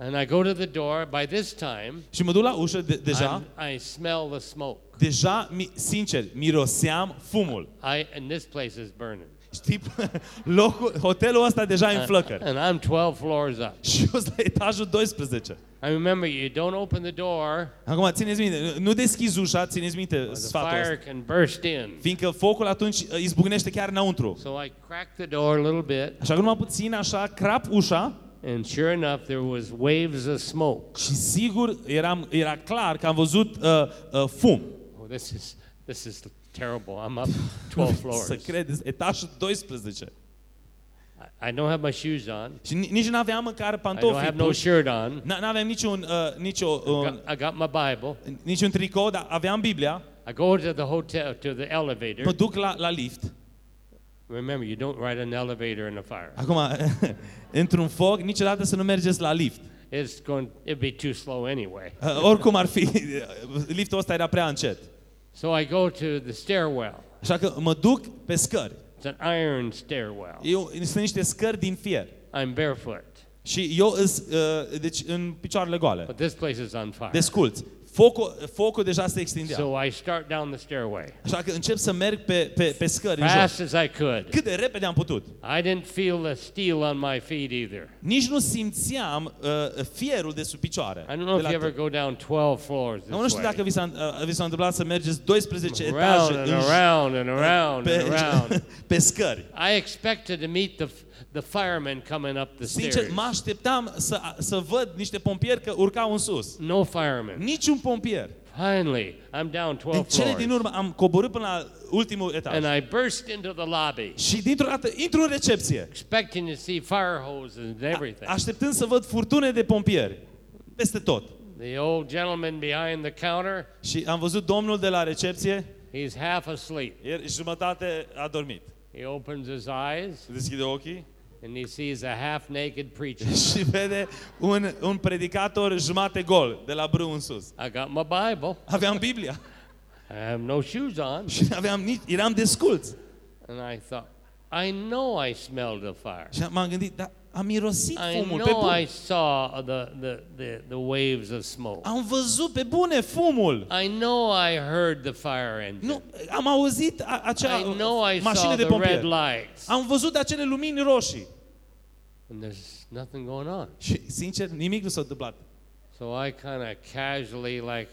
And I go to the door. By this time,
și mă duc la ușă de, deja.
I'm, I smell the smoke.
Deja, mi, sincer, miroseam fumul.
I and this place is burning.
Știi, [laughs] locul, hotelul ăsta deja e în flăcări.
And I'm 12 floors up.
Și eu sunt la etajul 12.
I remember you don't open the door,
Acum, țineți minte, nu- nu deschizi ușa, țineți minte
or the
sfatul
fire
ăsta.
can burst in.
Fiindcă focul atunci uh, izbucnește chiar înăuntru.
So I cracked the door a little bit,
Așa că numai puțin, așa, crap ușa
and sure enough, there was waves of smoke.
și sigur eram, era clar că am văzut uh, uh, fum.
Oh, this is this is terrible. I'm up 12 [laughs] floors.
Să credeți, etajul 12.
I I don't have my shoes on.
Și ni- nici nu aveam măcar
I don't
pantofi
have no
puși.
shirt on.
N- N-aveam niciun, uh, nicio,
I
uh,
got, I got my Bible.
niciun tricou, dar aveam Biblia.
I go to the hotel to the
Mă
elevator.
duc la, la lift.
Remember, you don't ride an elevator in a fire.
Acum, [laughs] într-un foc, niciodată să nu mergeți la lift.
It's going. It'd be too slow anyway. [laughs]
Uh, oricum ar fi, [laughs] liftul ăsta era prea încet.
So I go to the stairwell.
Așa că mă duc pe scări.
It's an iron stairwell.
Eu, sunt niște scări din fier.
I'm barefoot,
Și eu îs, uh, deci în picioarele goale.
but this place is on fire.
Desculți. Focul, focul deja se extindea.
So I start down the stairway
Așa că încep să merg pe, pe, pe scări în jos.
fast as I could.
Cât de repede am putut.
I didn't feel the steel on my feet either.
Nici nu simțeam uh, fierul de sub picioare.
I don't know
De
if
la
you ever
t-
go down 12 floors
Nu
this
știu dacă
way.
vi s-a, uh, vi s-a întâmplat să mergeți 12
Around
etaje
and
în,
around and around
pe,
and around. [laughs]
pe scări.
I expected to meet the the firemen coming up the
Sincer,
stairs.
mă așteptam să, să văd niște pompieri că urcau în sus.
No firemen.
Niciun pompier.
Finally, I'm down
În
12
cele din
floors.
urmă am coborât până la ultimul etaj.
And I burst into the lobby,
Și dintr-o dată intru în recepție,
expecting to see fire hoses and everything.
așteptând să văd furtune de pompieri. Peste tot.
The old gentleman behind the counter,
Și am văzut domnul de la recepție,
he's half asleep.
el jumătate a dormit.
He opens his eyes
Deschide ochii
and he sees a half naked preacher. [laughs]
și vede un, un predicator jumate gol, de la brâu în sus.
I got my Bible.
Aveam Biblia.
I have no shoes on.
și aveam nici, eram desculț.
And I thought, I know I smelled the fire.
Și m-am gândit, dar am mirosit
I
fumul pe
know
bune.
I saw the, the, the, the waves of smoke.
Am văzut pe bune fumul.
I know I heard the fire engine.
Nu, am auzit a, acea
I know I
mașină
saw
de
the red
pompieri.
lights.
Am văzut acele lumini roșii.
And there's nothing going on.
Și, sincer, nimic nu s-a întâmplat.
So I kind of casually like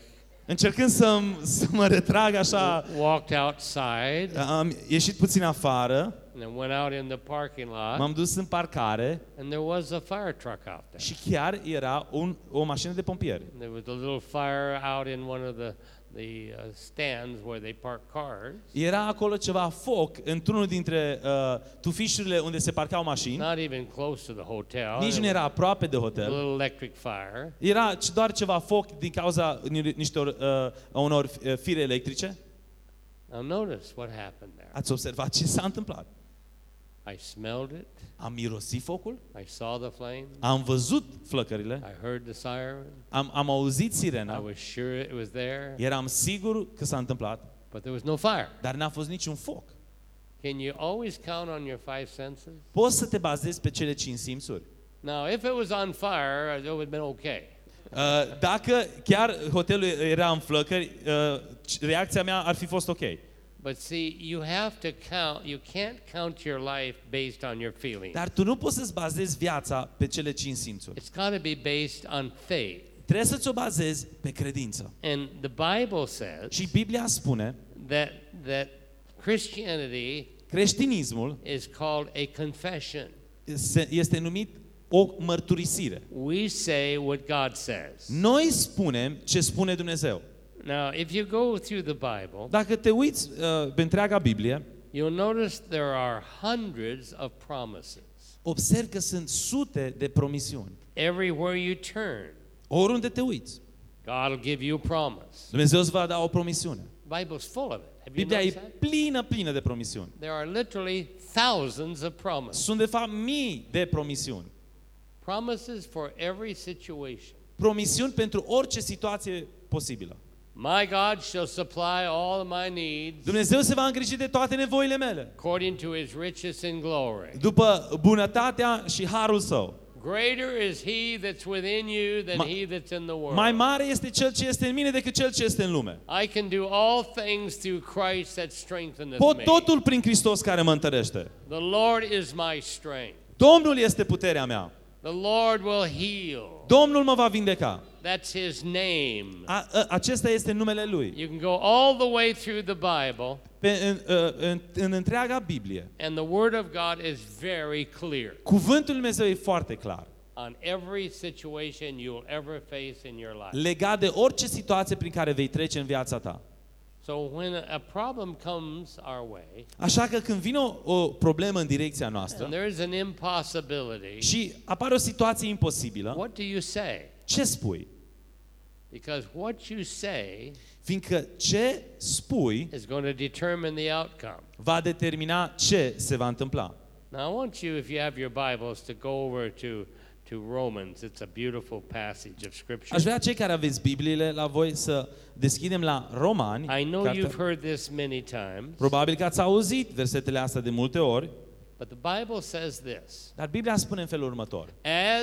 Încercând să, să mă retrag așa,
walked outside
am ieșit puțin afară,
and then went out in the parking lot
m-am dus în parcare
and there was a fire truck out there.
și chiar era un, o mașină de pompieri.
There was a little fire out in one of the the uh, stands where they park cars.
Era acolo ceva foc într-unul dintre uh, tufișurile unde se parcau mașini.
Not even close to the hotel.
Nici
It
nu
was
era aproape de
a
hotel.
little electric fire.
Era ci- doar ceva foc din cauza ni- niște uh, unor uh, fire electrice.
Now notice what happened there.
Ați observat ce s-a întâmplat?
I smelled it.
Am mirosit focul,
I saw the flame.
am văzut flăcările,
I heard the siren.
am, am auzit
I
sirena,
was sure it was there,
eram sigur că s-a întâmplat,
but there was no fire.
dar n-a fost niciun foc.
Can you always count on your five senses?
Poți să te bazezi pe cele cinci simțuri.
Now, if it was on fire, it would have been okay.
Uh, Dacă chiar hotelul era în flăcări, uh, c- reacția mea ar fi fost ok.
But see, you have to count, you can't count your life based on your feelings.
Dar tu nu poți să-ți bazezi viața pe cele cinci simțuri.
It's got to be based on faith.
Trebuie să-ți o bazezi pe credință.
And the Bible says
Și Biblia spune,
that, that Christianity
creștinismul
is called a confession.
se- este numit o mărturisire.
We say what God says.
Noi spunem ce spune Dumnezeu.
Now, if you go through the Bible,
Dacă te uiți uh, pe întreaga Biblie,
you'll notice there are hundreds of promises.
observi că sunt sute de promisiuni.
Everywhere you turn,
Oriunde te uiți,
God will give you a promise.
Dumnezeu îți va da o promisiune.
The Bible's full of it. Have you
Biblia
noticed
e
that?
plină, plină de promisiuni.
There are literally thousands of promises.
Sunt de fapt mii de promisiuni.
Promises for every situation.
Promisiuni pentru orice situație posibilă.
My God shall supply all of my needs
Dumnezeu se va îngriji de toate nevoile mele.
according to his riches in glory.
După bunătatea și harul său.
Greater is he that's within you than
Ma-
he that's in the world.
Mai mare este cel ce este în mine decât cel ce este în lume.
I can do all things through Christ that strengtheneth
Pot
me.
totul prin Hristos care mă întărește.
The Lord is my strength.
Domnul este puterea mea.
The Lord will heal.
Domnul mă va vindeca.
That's his name.
A, a, acesta este numele Lui.
You can go all the way through the Bible,
Pe, în, în, în, în întreaga Biblie,
and the Word of God is very clear
cuvântul Lui Dumnezeu e foarte clar.
on every situation you'll ever face in your life.
Legat de orice situație prin care vei trece în viața ta. Așa că când vine o, o problemă în direcția noastră
and there's an impossibility,
și apare o situație imposibilă,
what do you say?
ce spui?
Because what you say
Fiindcă ce spui
is going to determine the outcome.
va determina ce se va întâmpla.
Now, I want you, if you have your Bibles, to go over to, to Romans. It's a beautiful passage of Scripture.
Aș vrea cei care aveți Bibliile la voi să deschidem la Romani.
I know
cartea-
you've heard this many times,
Probabil că ați auzit versetele astea de multe ori,
but the Bible says this
dar Biblia spune în felul următor.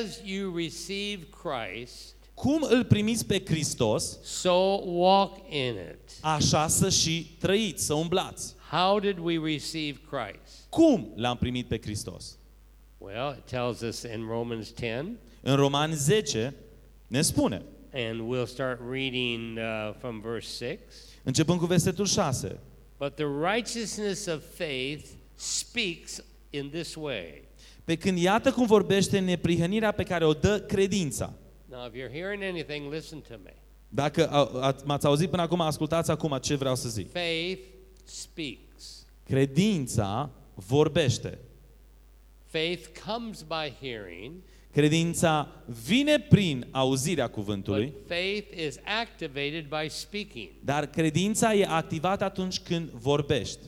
As you receive Christ,
Cum îl primiți pe Hristos,
so walk in it.
așa să și trăiți, să umblați.
How did we receive Christ?
Cum l-am primit pe Hristos?
Well, it tells us in Romans 10,
În Romani 10 ne spune,
and we'll start reading uh, from verse 6.
începând cu versetul 6,
But the righteousness of faith speaks in this way.
pe când iată cum vorbește neprihănirea pe care o dă credința.
Now, if you're hearing anything, listen to me.
Dacă a- a- m-ați auzit până acum, ascultați acum ce vreau să zic.
Faith speaks.
Credința vorbește.
Faith comes by hearing,
Credința vine prin auzirea cuvântului,
but faith is activated by speaking.
dar credința e activată atunci când vorbești.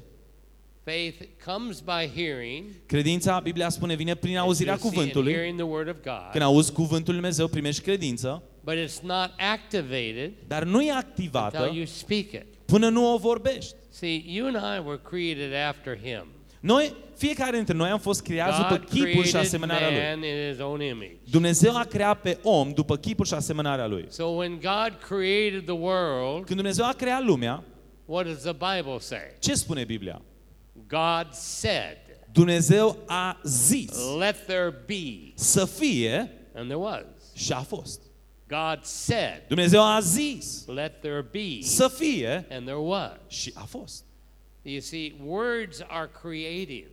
Faith comes by hearing.
Credința, Biblia spune, vine prin
as
auzirea
you'll see in
cuvântului.
hearing the word of God.
Când auzi cuvântul lui Dumnezeu, primești credință,
But it's not activated
dar nu e
until
activată
you speak it.
până nu o vorbești.
See, you and I were created after Him.
Noi, fiecare dintre noi am fost creați după
God
chipul și
created
asemănarea Lui.
man in His own image.
Dumnezeu a creat pe om după chipul și asemănarea Lui.
So when God created the world,
Când Dumnezeu a creat lumea,
what does the Bible say?
ce spune Biblia?
God said,
Dumnezeu a zis
"Let there be,"
să fie
and there was.
și a fost.
God said,
Dumnezeu a zis
"Let there be,"
să fie
and there was.
și a fost.
You see, words are creative.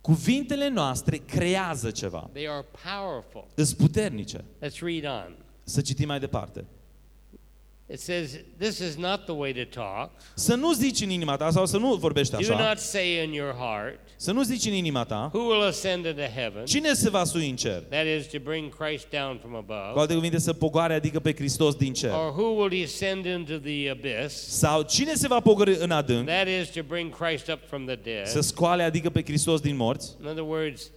Cuvintele noastre creează ceva.
They are powerful.
Îs puternice.
Let's read on.
Să citim mai departe.
It says, This is not the way to talk.
Să nu zici în inima ta sau să nu vorbești
Do
așa.
not say in your heart,
Să nu zici în inima ta.
Who will ascend into heaven?
Cine se va sui în cer?
That is to bring Christ down from
Cu
above.
alte cuvinte, să pogoare, adică pe Hristos din cer.
Or who will descend into the abyss?
Sau cine se va pogorî în adânc?
That is to bring Christ up from the
Să
dead.
scoale, adică pe Hristos din morți.
In other words,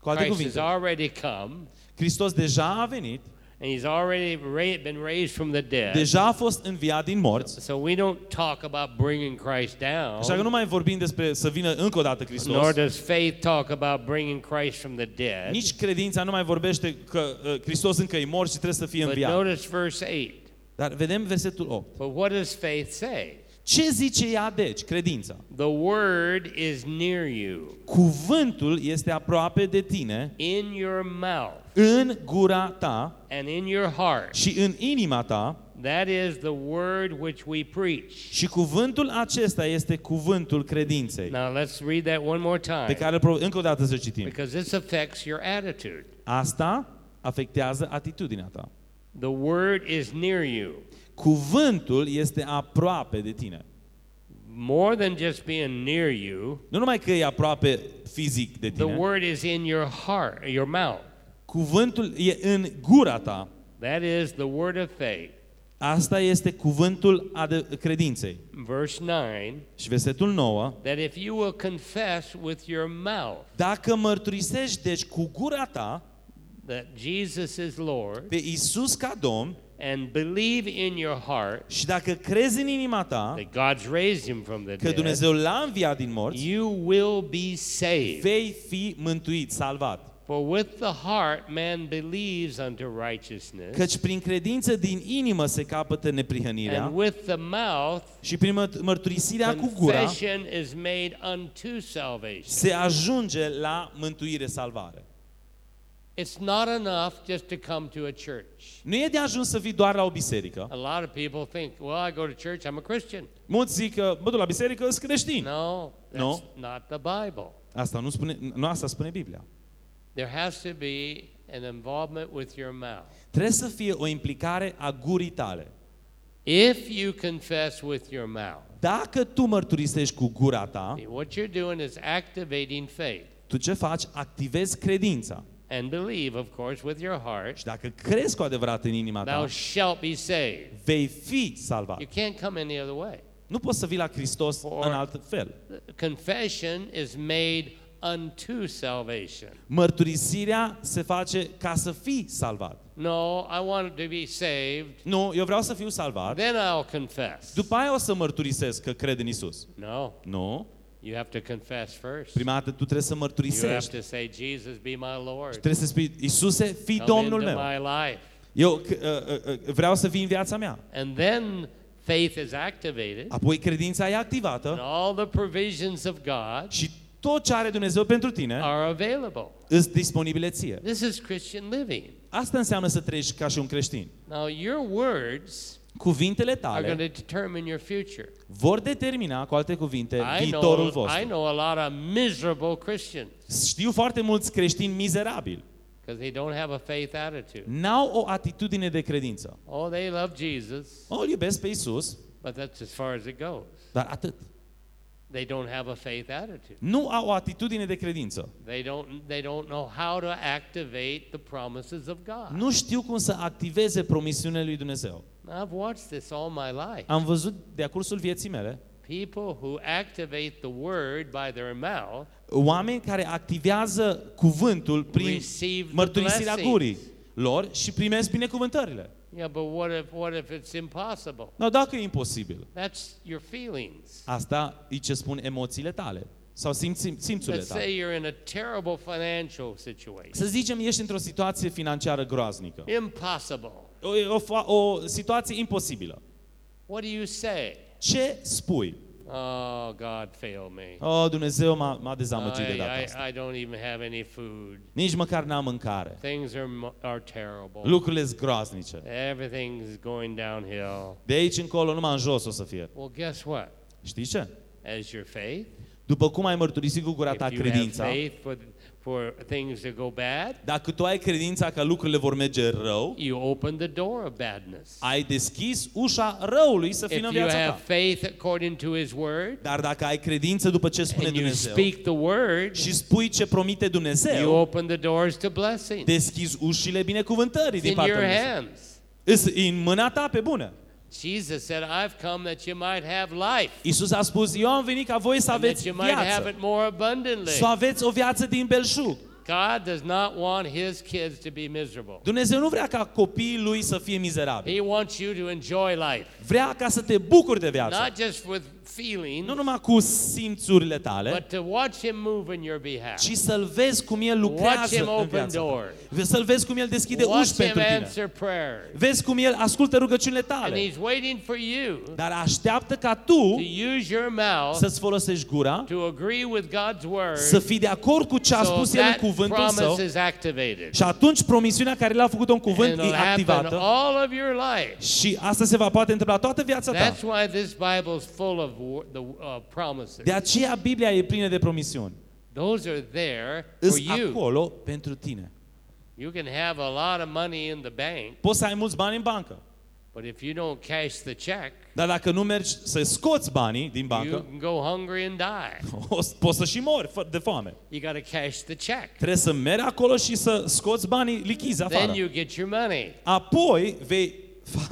Cu alte
Christ has
cuvinte,
already come
Hristos deja a venit,
and he's already ra- been raised from the dead.
deja a fost înviat din morți.
So we don't talk about bringing Christ
Așa că nu
down,
mai vorbim despre să vină încă o dată Hristos.
nor does faith talk about bringing Christ from the dead.
Nici credința nu mai vorbește că uh, Hristos încă e mort și trebuie să fie
But
înviat.
notice verse 8.
Dar vedem versetul 8.
But what does faith say?
Ce zice ea deci, credința?
The word is near you,
Cuvântul este aproape de tine,
in your mouth
în gura ta
and in your heart.
și în inima ta
That is the word which we preach.
și cuvântul acesta este cuvântul credinței.
Now let's read that one more
Pe
time
care îl pro- încă o dată să citim.
because this affects your attitude.
Asta afectează atitudinea ta.
The word is near you.
Cuvântul este aproape de tine.
More than just being near you,
Nu numai că e aproape fizic de
the
tine,
word is in your heart, your mouth.
Cuvântul e în gura ta.
That is the word of faith.
Asta este cuvântul ade- credinței.
Verse 9
Și versetul 9,
that if you will confess with your mouth
dacă mărturisești deci cu gura ta
that Jesus is Lord
pe Isus ca Domn
and believe in your heart
și dacă crezi în inima ta
that God's raised him from the
că
dead,
Dumnezeu l-a înviat din morți,
you will be saved.
vei fi mântuit, salvat.
For with the heart man believes unto righteousness,
Căci prin credință din inimă se capătă neprihănirea
and with the mouth
și prin măr- mărturisirea cu gura
confession is made unto salvation.
se ajunge la mântuire, salvare.
It's not enough just to come to a church.
Nu e de ajuns să vii doar la o biserică.
A lot of people think, well, I go to church, I'm a Christian.
Mulți zic că, bă, du la biserică, sunt creștin.
No, that's
No.
not the Bible.
Asta nu spune, nu asta spune Biblia.
There has to be an involvement with your mouth.
Trebuie să fie o implicare a gurii tale.
If you confess with your mouth,
Dacă tu mărturisești cu gura ta,
what you're doing is activating faith
tu ce faci? Activezi credința.
and believe, of course, with your heart,
Și dacă crezi cu adevărat în inima
thou
ta,
shalt be saved.
vei fi salvat.
You can't come any other way.
Nu poți să vii la Hristos
For-
în alt fel.
Confession is made unto salvation.
Mărturisirea se face ca să fii salvat.
No, I want to be saved,
Nu, eu vreau să fiu salvat.
then I'll confess.
După aia o să mărturisesc că cred în Isus.
No,
Nu.
you have to confess first.
Prima dată tu trebuie să
You have
mărturisești.
to say, Jesus, be my Lord.
Trebuie să spui, Isuse, fii
Come
Domnul
into
meu.
my life.
Eu c- uh, uh, uh, vreau să vii în viața mea.
And then faith is activated,
Apoi credința e
and
activată
all the provisions of God
și tot ce are Dumnezeu pentru tine
are available.
îți disponibile ție.
This is Christian living.
Asta înseamnă să trăiești ca și un creștin.
Now, your words
Cuvintele
are going
tale
to determine your future.
vor determina, cu alte cuvinte,
I
viitorul
know, I
vostru.
know a lot of miserable Christians
Știu foarte mulți creștini mizerabili.
because they don't have a faith attitude.
N-au o atitudine de credință.
Oh, they love Jesus,
O îl iubesc pe Isus,
but that's as far as it goes.
dar atât.
They don't have a faith attitude.
Nu au o atitudine de credință.
They don't, they don't know how to activate the promises of God.
Nu știu cum să activeze promisiunile lui Dumnezeu.
I've watched this all my life.
Am văzut de-a cursul vieții mele
People who activate the word by their mouth
oameni care activează cuvântul prin
receive the
mărturisirea
blessings.
gurii lor și primesc binecuvântările.
Yeah, but what if what if it's impossible?
Dar dacă e imposibil,
That's your feelings.
asta e ce spun emoțiile tale sau simți, simțurile
Let's
tale.
say you're in a terrible financial situation.
Să zicem, ești într-o situație financiară groaznică.
Impossible.
O, o, fa- o situație imposibilă.
What do you say?
Ce spui?
Oh, God failed me.
Oh, Dumnezeu m-a, m-a dezamăgit de
I,
data
I,
asta.
I don't even have any food.
Nici măcar n-am mâncare.
Things are, mo- are terrible.
Lucrurile sunt groaznice.
Everything's going downhill.
De aici încolo numai în jos o să fie.
Well, guess what?
Știi ce?
As your faith,
După cum ai mărturisit cu gura
if
ta
you have
credința,
faith for, for things to go bad,
dacă tu ai credința că lucrurile vor merge rău,
you open the door of badness.
ai deschis ușa răului să vină
If
în
you
viața
have
ta.
faith according to His Word,
Dar dacă ai credință după ce spune
and you
Dumnezeu
speak the Word,
și spui ce promite
you
Dumnezeu,
open the doors to blessing.
deschizi ușile binecuvântării
It's
din
in
partea
your
lui Dumnezeu.
hands.
Îs în mâna ta pe bună.
Jesus said, I've come that you might have life,
Iisus a spus, eu am venit ca voi să
and that
aveți
you might have
viață,
it more abundantly.
să aveți o viață din belșug.
God does not want His kids to be miserable.
Dumnezeu nu vrea ca copiii lui să fie mizerabili.
He wants you to enjoy life,
Vrea ca să te bucuri de viață.
not just with feelings,
Nu numai cu simțurile tale,
but to watch Him move in your behalf.
ci să-L vezi cum El
Watch
lucrează
Him
în
open
viața ta.
doors.
Să-L vezi cum El deschide
Watch
uși
Him
pentru tine.
answer prayers.
Vezi cum El ascultă rugăciunile
And
tale.
He's waiting for you
Dar așteaptă ca tu
to use your mouth
să-ți folosești gura,
to agree with God's word
să fii de acord cu ce a
so
spus El în
that
cuvântul Său
promise is activated.
și atunci promisiunea care le-a făcut-o în cuvânt
And
e
it'll happen
activată
all of your life.
și asta se va poate întâmpla toată viața ta.
That's why this Bible is full of wo- the uh, promises.
De aceea Biblia e plină de promisiuni.
Those are there for
Îs
you.
acolo pentru tine.
You can have a lot of money in the bank,
Poți să ai mulți bani în bancă,
but if you don't cash the check,
dar dacă nu mergi să scoți banii din
you
bancă,
can go hungry and die. [laughs]
o, poți să și mori fă- de foame.
You got to cash the check.
Trebuie să mergi acolo și să scoți banii lichizi afară.
Then you get your money.
Apoi vei f-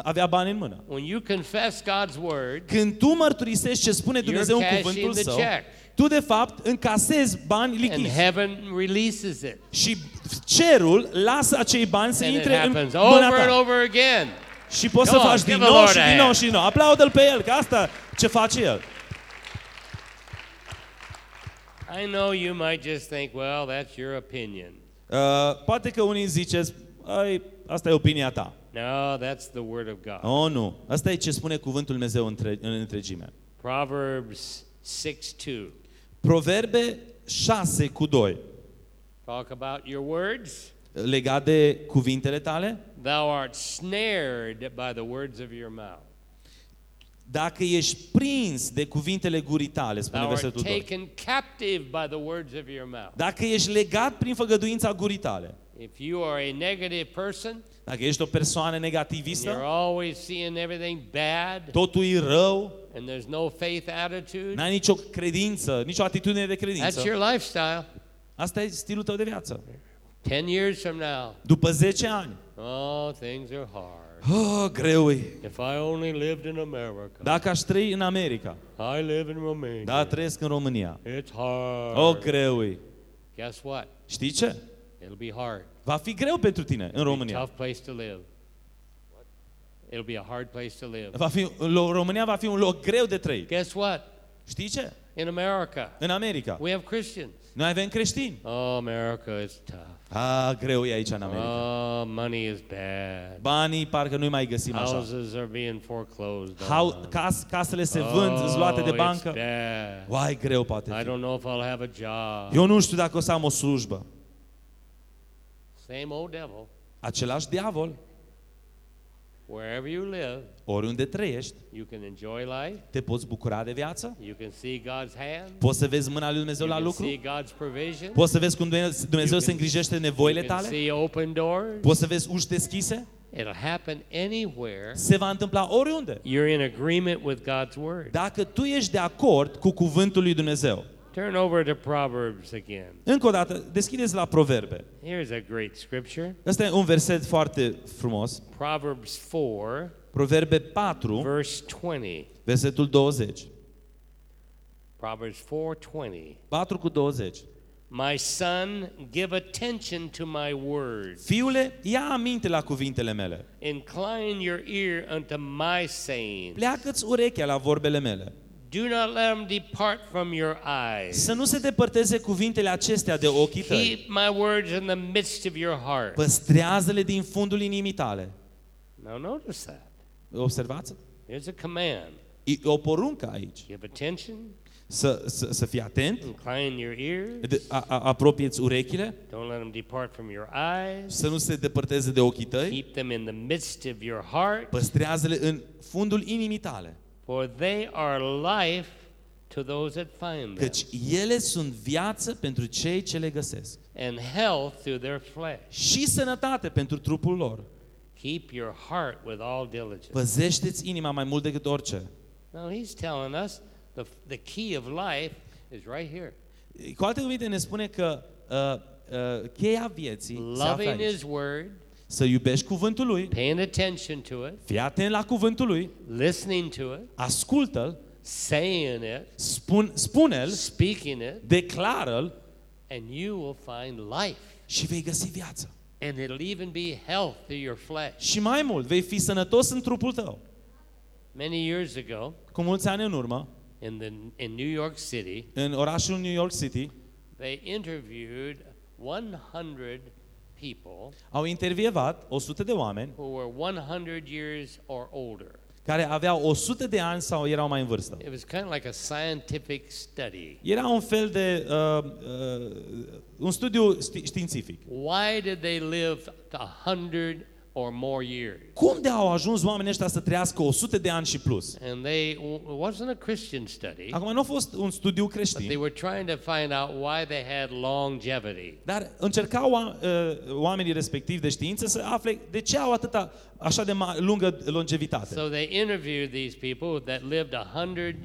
avea bani în mână.
When you confess God's word,
Când tu mărturisești ce spune Dumnezeu în
cashing
cuvântul
the
său,
check.
tu de fapt încasezi bani
and
lichizi.
heaven releases it.
Și cerul lasă acei bani să
And it
intre în
happens
mâna
over and
ta.
over again.
Și poți să
Come on,
faci din
give the
nou
Lord
și
a
din nou
hand.
și din nou. Aplaudă-l pe el, că asta ce face el.
I know you might just think, well, that's your opinion.
Uh, poate că unii ziceți, Ai, asta e opinia ta.
No, that's the word of God.
Oh, nu. Asta e ce spune cuvântul Dumnezeu între, în întregime.
Proverbs 6 2.
Proverbe 6 cu 2.
Talk about your words.
Legat de cuvintele tale,
Thou art snared by the words of your mouth.
dacă ești prins de cuvintele gurii tale, spune
Thou art
versetul 2.
taken captive by the words of your mouth.
Dacă ești legat prin făgăduința gurii tale,
If you are a negative person,
dacă ești o persoană
and you're
negativistă,
always seeing everything bad,
totul e rău,
and there's no faith attitude,
n-ai nicio credință, nicio atitudine de
that's
credință,
your lifestyle.
asta e stilul tău de viață.
10 years from now,
După 10 ani,
oh, things are hard.
oh, greu e.
If I only lived in America,
Dacă aș trăi în America,
I live in Romania.
da, trăiesc în România,
It's hard.
oh, greu e.
Guess what?
Știi ce?
It'll be hard.
Va fi greu pentru tine în
It'll be a
România.
tough place to live. It'll be a hard place to live.
Va fi, lo- România va fi un loc greu de trăit.
Guess what?
Știi ce?
In America,
În America.
we have Christians.
Noi avem creștini.
Oh, America is tough.
Ah, greu e aici în America.
Oh, money is bad.
Banii parcă nu-i mai găsim așa.
Houses are being foreclosed
How,
on.
cas, casele se vând, sunt luate de
Oh,
bancă.
It's bad.
Uai, greu poate
I
fi.
don't know if I'll have a job.
Eu nu știu dacă o să am o slujbă.
Same old devil.
Același diavol,
Wherever you live,
oriunde trăiești,
you can enjoy life.
te poți bucura de viață,
You can see God's hand.
poți să vezi mâna lui Dumnezeu
You
la
can
lucru,
see God's provision.
poți să vezi cum Dumnezeu Dumnezeu
You
se
can-
îngrijește de
You
nevoile
can
tale,
see open doors.
poți să vezi uși deschise,
It'll happen anywhere.
se va întâmpla oriunde.
You're in agreement with God's word.
Dacă tu ești de acord cu cuvântul lui Dumnezeu.
Turn over to Proverbs again.
Încă o dată, deschideți la Proverbe.
Here's a great scripture.
Ăsta e un verset foarte frumos.
Proverbs 4,
Proverbe 4,
verse 20.
versetul 20.
Proverbs 4:20.
4 cu 20.
My son, give attention to my words.
Fiule, ia aminte la cuvintele mele.
Incline your ear unto my sayings.
Pleacă-ți urechea la vorbele mele.
Do not let them depart from your eyes.
Să nu se depărteze cuvintele acestea de ochii tăi.
Keep my words in the midst of your heart.
Păstrează-le din fundul inimii tale.
Now notice that.
Observați?
There's a command.
E o poruncă aici.
Give attention,
Să, să, să fii atent,
incline your ears.
de- a, a, apropieți urechile,
Don't let them depart from your eyes.
să nu se depărteze de ochii tăi,
Keep them in the midst of your heart,
păstrează-le în fundul inimii tale.
For they are life to those that find them,
Căci ele sunt viață pentru cei ce le găsesc.
and health to their flesh.
Și sănătate pentru trupul lor.
Keep your heart with all diligence.
Păzește-ți inima mai mult decât orice.
Now he's telling us the, the key of life is right here.
Cu alte cuvinte ne spune că uh, uh, cheia vieții se află
Loving
aici.
his word,
Să iubești cuvântul lui,
paying attention to it,
fii atent la cuvântul lui,
listening to it,
ascultă-l,
saying it,
spun, spune-l,
speaking it,
declară-l.
And you will find life.
și vei găsi viață.
And it'll even be health to your flesh.
Și mai mult, vei fi sănătos în trupul tău.
Many years ago,
Cu mulți ani în urmă,
in, the, in New York City,
în orașul New York City,
they interviewed 100 people
au intervievat 100 de oameni
who were 100 years or older.
care aveau 100 de ani sau erau mai în vârstă.
It was kind of like a scientific study.
Era un fel de uh, uh, un studiu ști- științific.
Why did they live to 100 or more years?
Cum de au ajuns oamenii ăștia să trăiască 100 de ani și plus?
And they it wasn't a Christian study,
Acum nu a fost un studiu
but they
creștin,
were trying to find out why they had longevity.
dar încercau oa- uh, oamenii respectivi de știință să afle de ce au atâta așa de ma- lungă longevitate.
So they interviewed these people that lived 100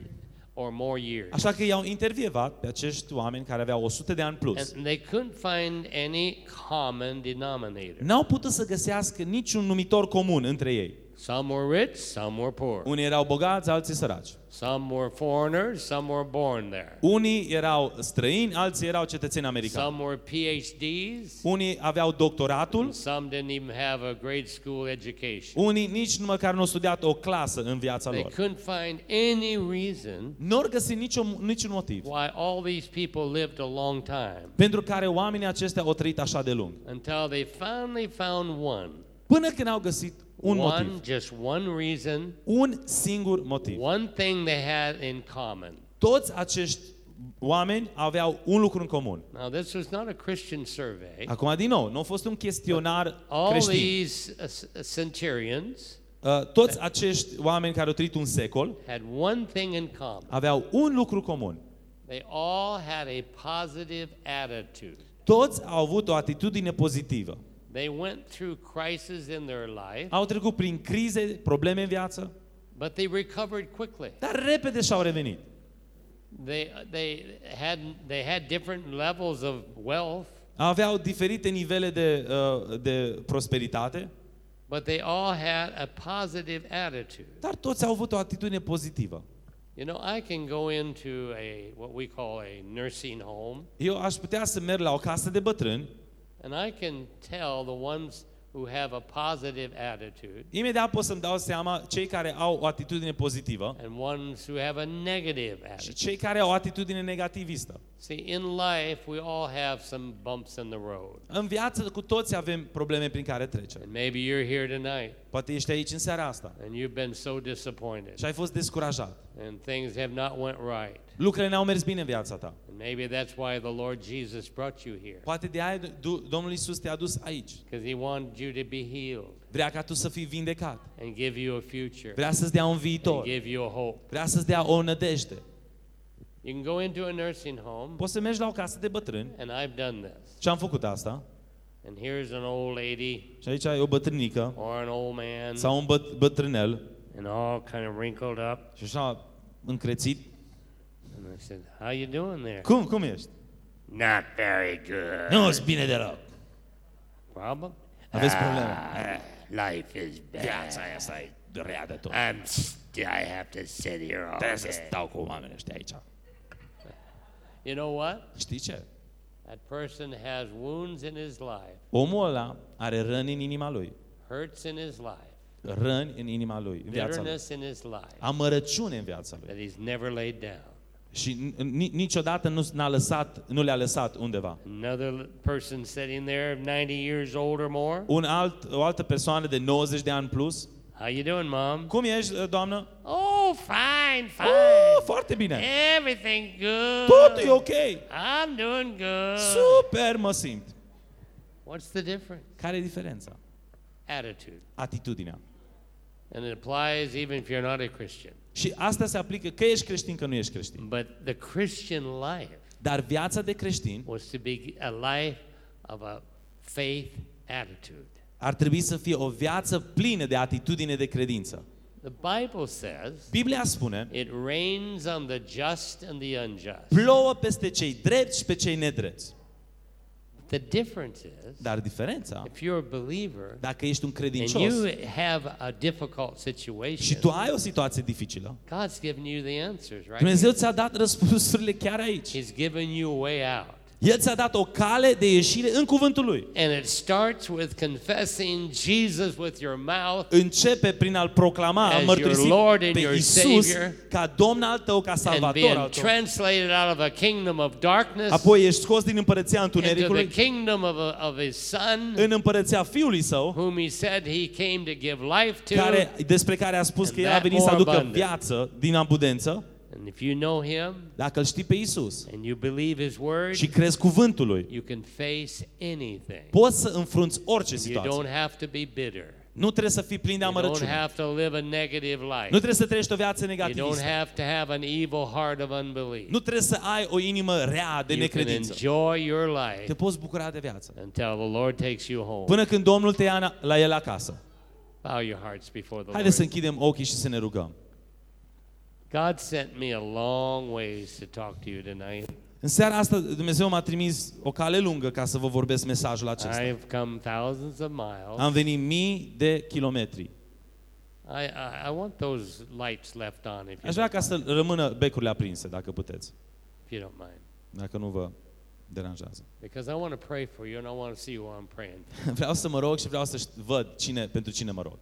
or more years.
Așa că i-au intervievat pe acești oameni care aveau 100 de ani plus.
And they couldn't find any common denominator.
N-au putut să găsească niciun numitor comun între ei.
Some were rich, some were poor.
Unii erau bogați, alții săraci.
Some were foreigners, some were born there.
Unii erau străini, alții erau cetățeni americani.
Some were PhDs,
Unii aveau doctoratul,
and some didn't even have a grade school education.
unii nici măcar nu au studiat o clasă în viața
They
lor.
couldn't find any reason
Nu au găsit niciun, niciun motiv
why all these people lived a long time
pentru care oamenii aceștia au trăit așa de lung.
until they finally found one.
Până când au găsit un
one,
motiv.
just one reason,
Un singur motiv.
one thing they had in common.
Toți acești oameni aveau un lucru în comun.
Now, this was not a Christian survey.
Acum, din nou, nu a fost un chestionar
All
creștin.
these uh, s- uh, centurions
Uh, Toți acești oameni care au trăit un secol
had one thing in common.
aveau un lucru comun.
They all had a positive attitude.
Toți au avut o atitudine pozitivă.
They went through crises in their life,
Au trecut prin crize, probleme în viață,
but they recovered quickly.
dar repede și-au revenit.
They, they, had, they had different levels of wealth,
Aveau diferite nivele de, uh, de prosperitate,
but they all had a positive attitude.
dar toți au avut o atitudine pozitivă.
You know, I can go into a what we call a nursing home,
Eu aș putea să merg la o casă de bătrâni,
and I can tell the ones who have a positive attitude
imediat pot să-mi dau seama cei care au o atitudine pozitivă
and ones who have a negative
și
attitude.
cei care au o atitudine negativistă.
See, in life, we all have some bumps in the road.
În viață cu toți avem probleme prin care trecem.
And maybe you're here tonight
Poate ești aici în seara asta
and you've been so disappointed
și ai fost descurajat.
and things have not went right.
Lucrurile n-au mers bine în viața ta.
And maybe that's why the Lord Jesus brought you here.
Poate de aia Du- Domnul Isus te-a dus aici.
Because he wanted you to be healed
Vrea ca tu să fii vindecat.
and give you a future
Vrea să-ți dea un
and
viitor.
give you a hope.
Vrea să-ți dea o nădejde.
You can go into a nursing home,
Poți să mergi la o casă de bătrâni
and I've done this.
și am făcut asta.
And here's an old lady
Și aici ai o bătrânică
or an old man
sau un băt- bătrânel
and all kind of wrinkled up.
și așa încrețit.
I said, How you doing there?
Cum, cum ești?
Not very good.
Nu, sunt bine deloc.
Problem?
Aveți probleme.
Ah, life is bad.
Viața asta e rea de tot.
I'm st- I have to sit here all
Trebuie să
day.
stau cu oamenii ăștia aici.
You know what?
Știi ce?
That person has wounds in his life,
Omul ăla are răni în inima lui.
hurts in his life,
Răni în inima lui, în viața lui.
bitterness in his life
Amărăciune în viața lui.
that he's never laid down.
Și ni- niciodată nu, n-a lăsat, nu le-a lăsat undeva.
Another person sitting there, 90 years old or more.
Un alt, o altă persoană de 90 de ani plus.
How you doing, mom?
Cum ești, doamnă?
Oh, fine, fine.
Oh, foarte bine.
Everything good.
Totul e ok.
I'm doing good.
Super mă simt.
What's the difference?
Care e diferența?
Attitude.
Atitudinea.
And it applies even if you're not a Christian.
Și asta se aplică că ești creștin, că nu ești creștin.
But the Christian life
Dar viața de creștin
was to be a life of a faith attitude.
ar trebui să fie o viață plină de atitudine de credință.
The Bible says
Biblia spune,
it rains on the just and the unjust.
plouă peste cei drepți și pe cei nedrepți.
The difference is
Dar diferența,
if you're a believer
dacă ești un
and
credincios
you have a difficult
și
situation,
tu ai o situație dificilă,
God's given you the answers, right?
Dumnezeu ți-a dat răspunsurile chiar aici.
He's given you a way out.
El ți-a dat o cale de ieșire în cuvântul lui.
And it starts with confessing Jesus with your mouth
Începe prin a-L proclama, a
As
mărturisi
your Lord and
pe
your
Isus
Savior
ca Domn al tău, ca
and
Salvator
being
al tău.
translated out of a kingdom of darkness
Apoi ești scos din împărăția
into the
întunericului
kingdom of, a, of his son,
în împărăția Fiului Său,
whom he said he came to give life to.
care, despre care a spus
And
că El a
that
venit să
more
aducă
abundant.
viață din abundență.
And if you know him
Dacă îl știi pe Isus
and you believe his word,
și crezi cuvântul lui,
you can face anything.
poți să înfrunți orice
You
situație.
don't have to be bitter.
Nu trebuie să fii plin de
You don't
amărăciune.
have to live a negative
Nu
life.
trebuie să trăiești o viață
You don't
negativistă.
have to have an evil heart of unbelief.
Nu trebuie să ai o inimă rea de
You can
necredință.
enjoy your
Te
life
poți bucura de viață.
until the Lord takes you home.
Până când Domnul te ia la el acasă.
Bow your hearts before the
Haideți să
Lord.
închidem ochii și să ne rugăm.
God sent me a long ways to talk to you tonight.
În seara asta Dumnezeu m-a trimis o cale lungă ca să vă vorbesc mesajul acesta.
I've come thousands of miles.
Am venit mii de kilometri.
I, I, I want those lights left on if you,
Aș vrea
don't,
ca să rămână becurile aprinse, dacă puteți,
if you don't mind.
dacă nu vă deranjează.
Because I want to pray for you and I want to see who I'm praying for. [laughs]
Vreau să mă rog și vreau să șt- văd cine, pentru cine mă rog.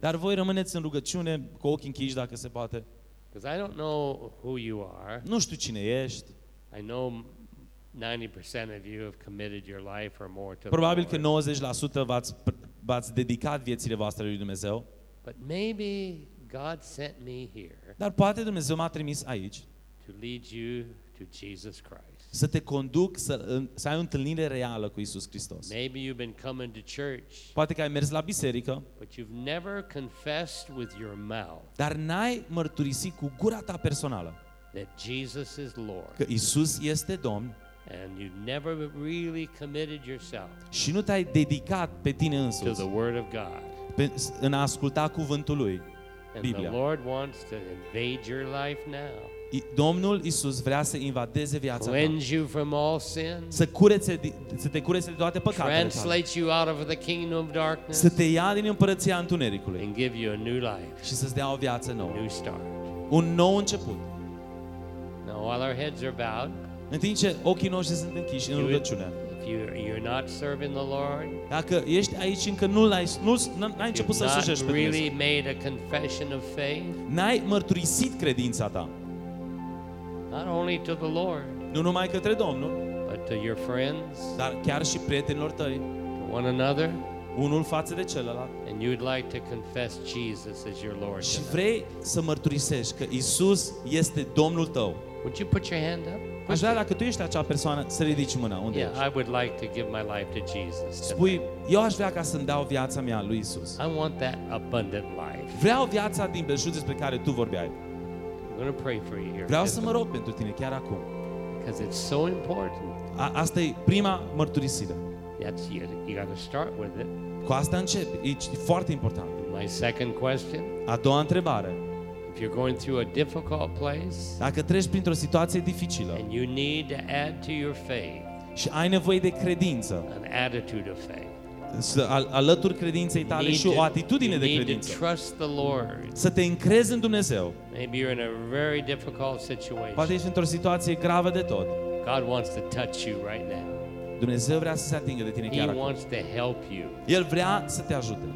Dar voi rămâneți în rugăciune cu ochii închiși, dacă se poate.
Because I don't know who you are.
Nu știu cine ești.
I know 90% of you have committed your life or more to
Probabil
the
că
Lord.
90% v-ați, v-ați dedicat viețile voastre lui Dumnezeu.
But maybe God sent me here
Dar poate Dumnezeu m-a trimis aici
to lead you to Jesus Christ.
Să te conduc să, să ai o întâlnire reală cu Isus Hristos.
Maybe you've been coming to church,
Poate că ai mers la biserică,
but you've never confessed with your mouth
dar n-ai mărturisit cu gura ta personală
that Jesus is Lord.
că Isus este Domn
And you never really committed yourself
și nu te-ai dedicat pe tine
to
însuți
the Word of God.
pe, în a asculta cuvântul Lui.
And
Biblia.
the Lord wants to invade your life now,
I- Domnul Isus vrea să invadeze viața ta,
cleanse you from all sin,
să, curețe, di- să te curețe de toate păcatele tale,
translate you out of the kingdom of darkness,
să te ia din împărăția întunericului.
And give you a new life,
și să-ți dea o viață
a
nouă,
new start.
un nou început.
Now, while our heads are bowed,
În timp ce ochii noștri sunt închiși în
You-
rugăciune.
if you, you're not serving the Lord,
Dacă ești aici încă nu l-ai, nu, n-ai început
you've
să
not
slujești pe Dumnezeu,
really made a confession of faith,
n-ai mărturisit credința ta,
not only to the Lord,
nu numai către Domnul,
but to your friends,
dar chiar și prietenilor tăi,
to one another,
unul față de celălalt,
and you'd like to confess Jesus as your Lord.
și
tonight.
vrei să mărturisești că Isus este Domnul tău.
Would you put your hand up?
Aș vrea, dacă tu ești acea persoană, să ridici mâna unde
Yeah,
ești.
I would like to give my life to Jesus.
Spui, eu aș vrea ca să-mi dau viața mea lui Isus.
I want that abundant life.
Vreau viața din belșug despre care tu vorbeai.
I'm going to pray for you here.
Vreau să mă rog pentru tine chiar acum.
Because it's so important.
A, asta e prima mărturisire.
That's you, you got to start with it.
Cu asta începi. E foarte important.
My second question,
A doua întrebare.
if you're going through a difficult place
Dacă treci printr-o situație dificilă
and you need to add to your faith
și ai nevoie de credință,
an attitude of faith.
Să al- alături credinței
You
tale
need
și o
to-
atitudine
you
de
need to
credință.
trust the Lord.
Să te încrezi în Dumnezeu.
Maybe you're in a very difficult
Poate
situation.
ești într-o situație gravă de tot.
God wants to touch you right now.
Dumnezeu vrea să se atingă de tine
He
chiar acum.
wants to help you.
El vrea să te ajute.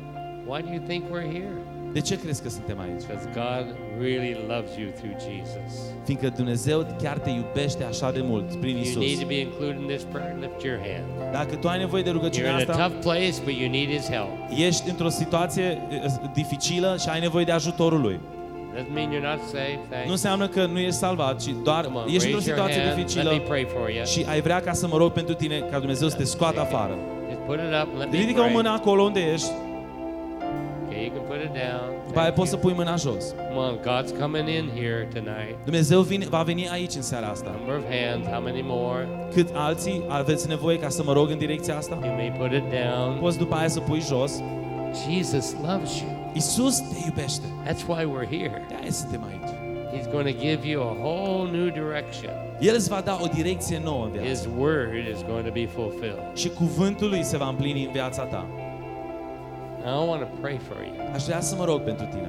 Why do you think we're here?
De ce crezi că suntem aici?
Because God really loves you through Jesus.
Fiindcă Dumnezeu chiar te iubește așa de mult prin
You need
Isus.
to be included in this prayer. Lift your hand.
Dacă tu ai nevoie de
You're
rugăciunea
in a
asta,
tough place, but you need His help.
ești într-o situație eh, dificilă și ai nevoie de ajutorul lui.
Doesn't mean you're not saved.
Nu
Thanks.
înseamnă că nu ești salvat, ci doar
Come on,
ești într-o
raise your
situație
hand. Let
dificilă
me pray for you.
și ai vrea ca să mă rog pentru tine ca Dumnezeu să te scoată afară.
Just put it up and let me
Ridică o
pray.
mână acolo unde ești,
Okay, you can put it down.
după aia
Thank
poți să
you.
pui mâna jos.
Come on, God's coming in here tonight.
Dumnezeu vine, va veni aici în seara asta.
Number of hands. How many more?
Cât alții aveți nevoie ca să mă rog în direcția asta?
You may put it down.
Poți după aia să pui jos.
Jesus loves you.
Isus te iubește.
That's why we're here.
De-aia suntem aici.
He's going to give you a whole new direction.
El îți va da o direcție nouă în viață.
His word is going to be fulfilled.
Și cuvântul lui se va împlini în viața ta.
Now I want to pray for you.
Aș vrea să mă rog pentru tine.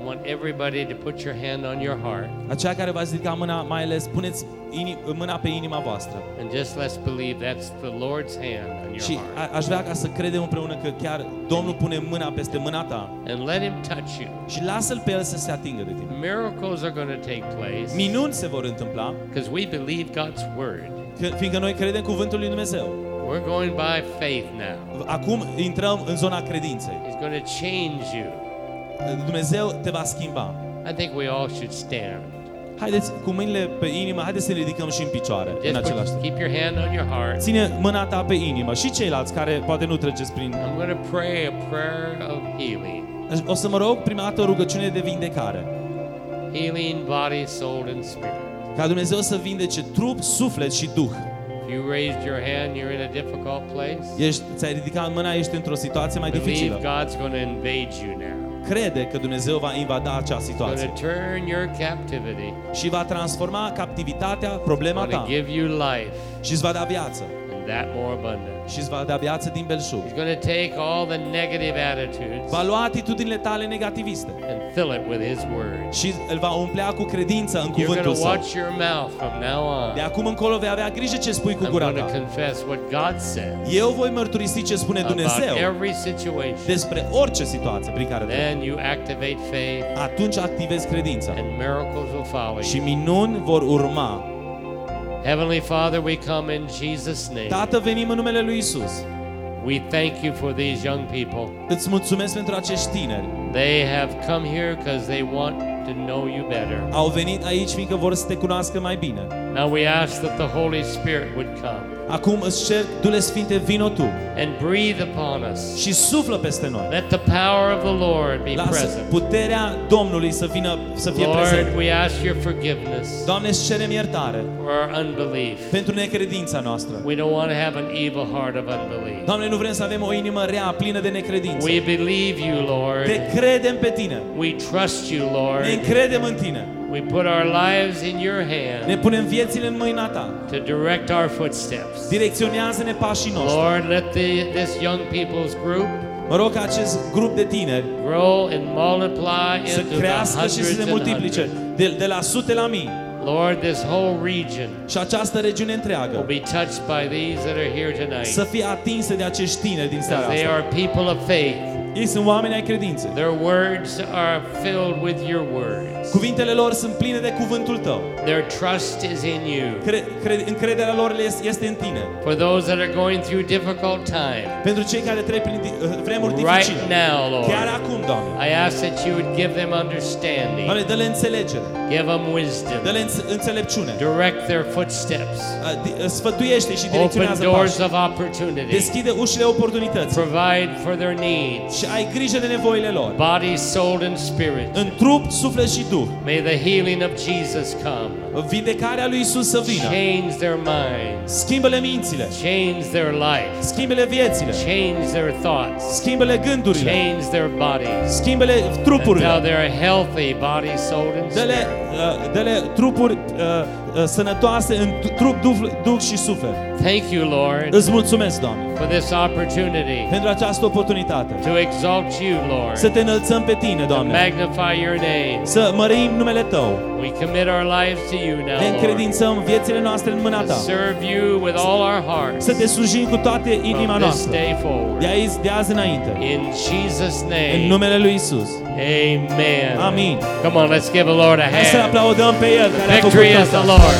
I want everybody to put your hand on your heart
Aceia care v-ați ridicat mâna, mai ales puneți inim, mâna pe inima voastră.
and just let's believe that's the Lord's hand on your
Și
heart.
a, aș vrea ca să credem împreună că chiar Domnul pune mâna peste mâna ta
And let Him touch you.
și lasă-L pe El să se atingă de tine.
Miracles are going to take place
Minuni se vor întâmpla,
because we believe God's word.
că, fiindcă noi credem cuvântul lui Dumnezeu.
We're going by faith now.
Acum intrăm în zona credinței.
He's going to change you.
Dumnezeu te va schimba.
I think we all should stand.
Haideți cu mâinile pe inimă, haideți să ne ridicăm și în picioare în
Just
același
put,
timp.
keep your hand on your heart.
Ține mâna ta pe inimă și ceilalți care poate nu treceți prin...
I'm going to pray a prayer of healing.
O să mă rog prima dată o rugăciune de vindecare.
Healing body, soul, and spirit.
Ca Dumnezeu să vindece trup, suflet și duh.
If you raised your hand, you're in a difficult place.
Ești, ți-ai ridicat mâna, ești într-o situație mai
Believe
dificilă.
God's going to invade you now.
Crede că Dumnezeu va invada acea
He's going
situație
to turn your captivity.
și va transforma captivitatea, problema
He's going
ta
to give you life
și îți va da viață
and that more abundant.
și îți va da viață din belșug.
He's going to take all the negative attitudes
Va lua atitudinile tale negativiste
and fill it with His word.
și îl va umplea cu credință în
You're going
cuvântul
to
său.
watch your mouth from now
De
on.
acum încolo vei avea grijă ce spui cu
I'm
gura
going to
ta.
confess what God said
Eu voi mărturisi ce spune
about
Dumnezeu
every situation.
despre orice situație prin care trec.
Then you activate faith
Atunci activezi credința
and miracles will follow
și
you.
minuni vor urma.
Heavenly Father, we come in Jesus' name.
Tată, venim în numele lui Isus.
We thank you for these young people.
Îți mulțumesc pentru acești tineri.
They have come here because they want to know you better.
Au venit aici fiindcă vor să te cunoască mai bine.
Now we ask that the Holy Spirit would come
Acum îți cer, Duhule Sfinte, vino Tu
and breathe upon us.
și suflă peste noi.
Let the power of the Lord be
Lasă
present.
puterea Domnului să vină, să fie
Lord,
prezent.
we ask your forgiveness
Doamne, îți cerem iertare
for our unbelief.
pentru necredința noastră.
We don't want to have an evil heart of unbelief.
Doamne, nu vrem să avem o inimă rea, plină de necredință.
We believe you, Lord.
Te credem pe Tine.
We trust you,
Ne
Lord.
încredem în Tine.
We put our lives in your
Ne
hand
punem viețile în mâina Ta.
to direct our footsteps.
Direcționează-ne pașii noștri.
Lord, let the, this young people's group
Mă rog ca acest grup de tineri
grow and multiply
să
into the
crească și să
hundreds
se
and
multiplice
hundreds.
de, de la sute la mii.
Lord, this whole region
Și această regiune
will
întreagă
be touched by these that are here tonight.
să fie atinse de acești tineri din seara
They
asta.
are people of faith.
Ei sunt oameni ai credinței.
Their words are filled with your words.
Cuvintele lor sunt pline de cuvântul tău.
Their trust is in you.
Cre- cre- încrederea lor este- este în tine.
For those that are going through difficult time,
Pentru cei care trec prin di- uh, vremuri
right
dificile.
now,
Chiar
Lord,
acum, Doamne.
I ask that you would give them understanding,
Doamne, dă-le înțelegere.
give them wisdom,
Dă-le înț- înțelepciune.
direct their footsteps,
Uh, di- uh, Sfătuiește și
open
direcționează
doors
pașii.
of opportunity,
Deschide ușile oportunității.
provide for their needs,
Și ai grijă de nevoile lor.
body, soul, and spirit.
În trup, suflet și duh.
May the healing of Jesus come.
Vindecarea lui Isus să vină.
Change their minds,
Schimbă-le mințile.
change their life,
Schimbă-le viețile.
change their thoughts,
Schimbă-le gândurile.
change their bodies.
Schimbă-le
Until
trupurile.
they're healthy, body, soul, and
Dă-le,
spirit.
uh, dă-le trupuri uh, uh, sănătoase în trup, duh, duh și suflet.
Thank you, Lord,
Îți mulțumesc, Doamne,
for this opportunity
pentru această oportunitate.
to exalt you, Lord,
Să te înălțăm pe Tine,
to
Doamne.
magnify your name.
Să mărim numele Tău.
We commit our lives to you now,
Ne
Lord.
încredințăm viețile noastre în mâna
To
Ta.
serve you with all our hearts
Să te slujim cu toate inima
from this
noastră.
day forward.
De aici, de azi înainte.
In Jesus'
În
name.
numele Lui Isus.
Amen.
Amin.
Come on, let's give the Lord a
Hai să-L
hand.
aplaudăm pe El care a făcut
Victory is the
asta.
Lord.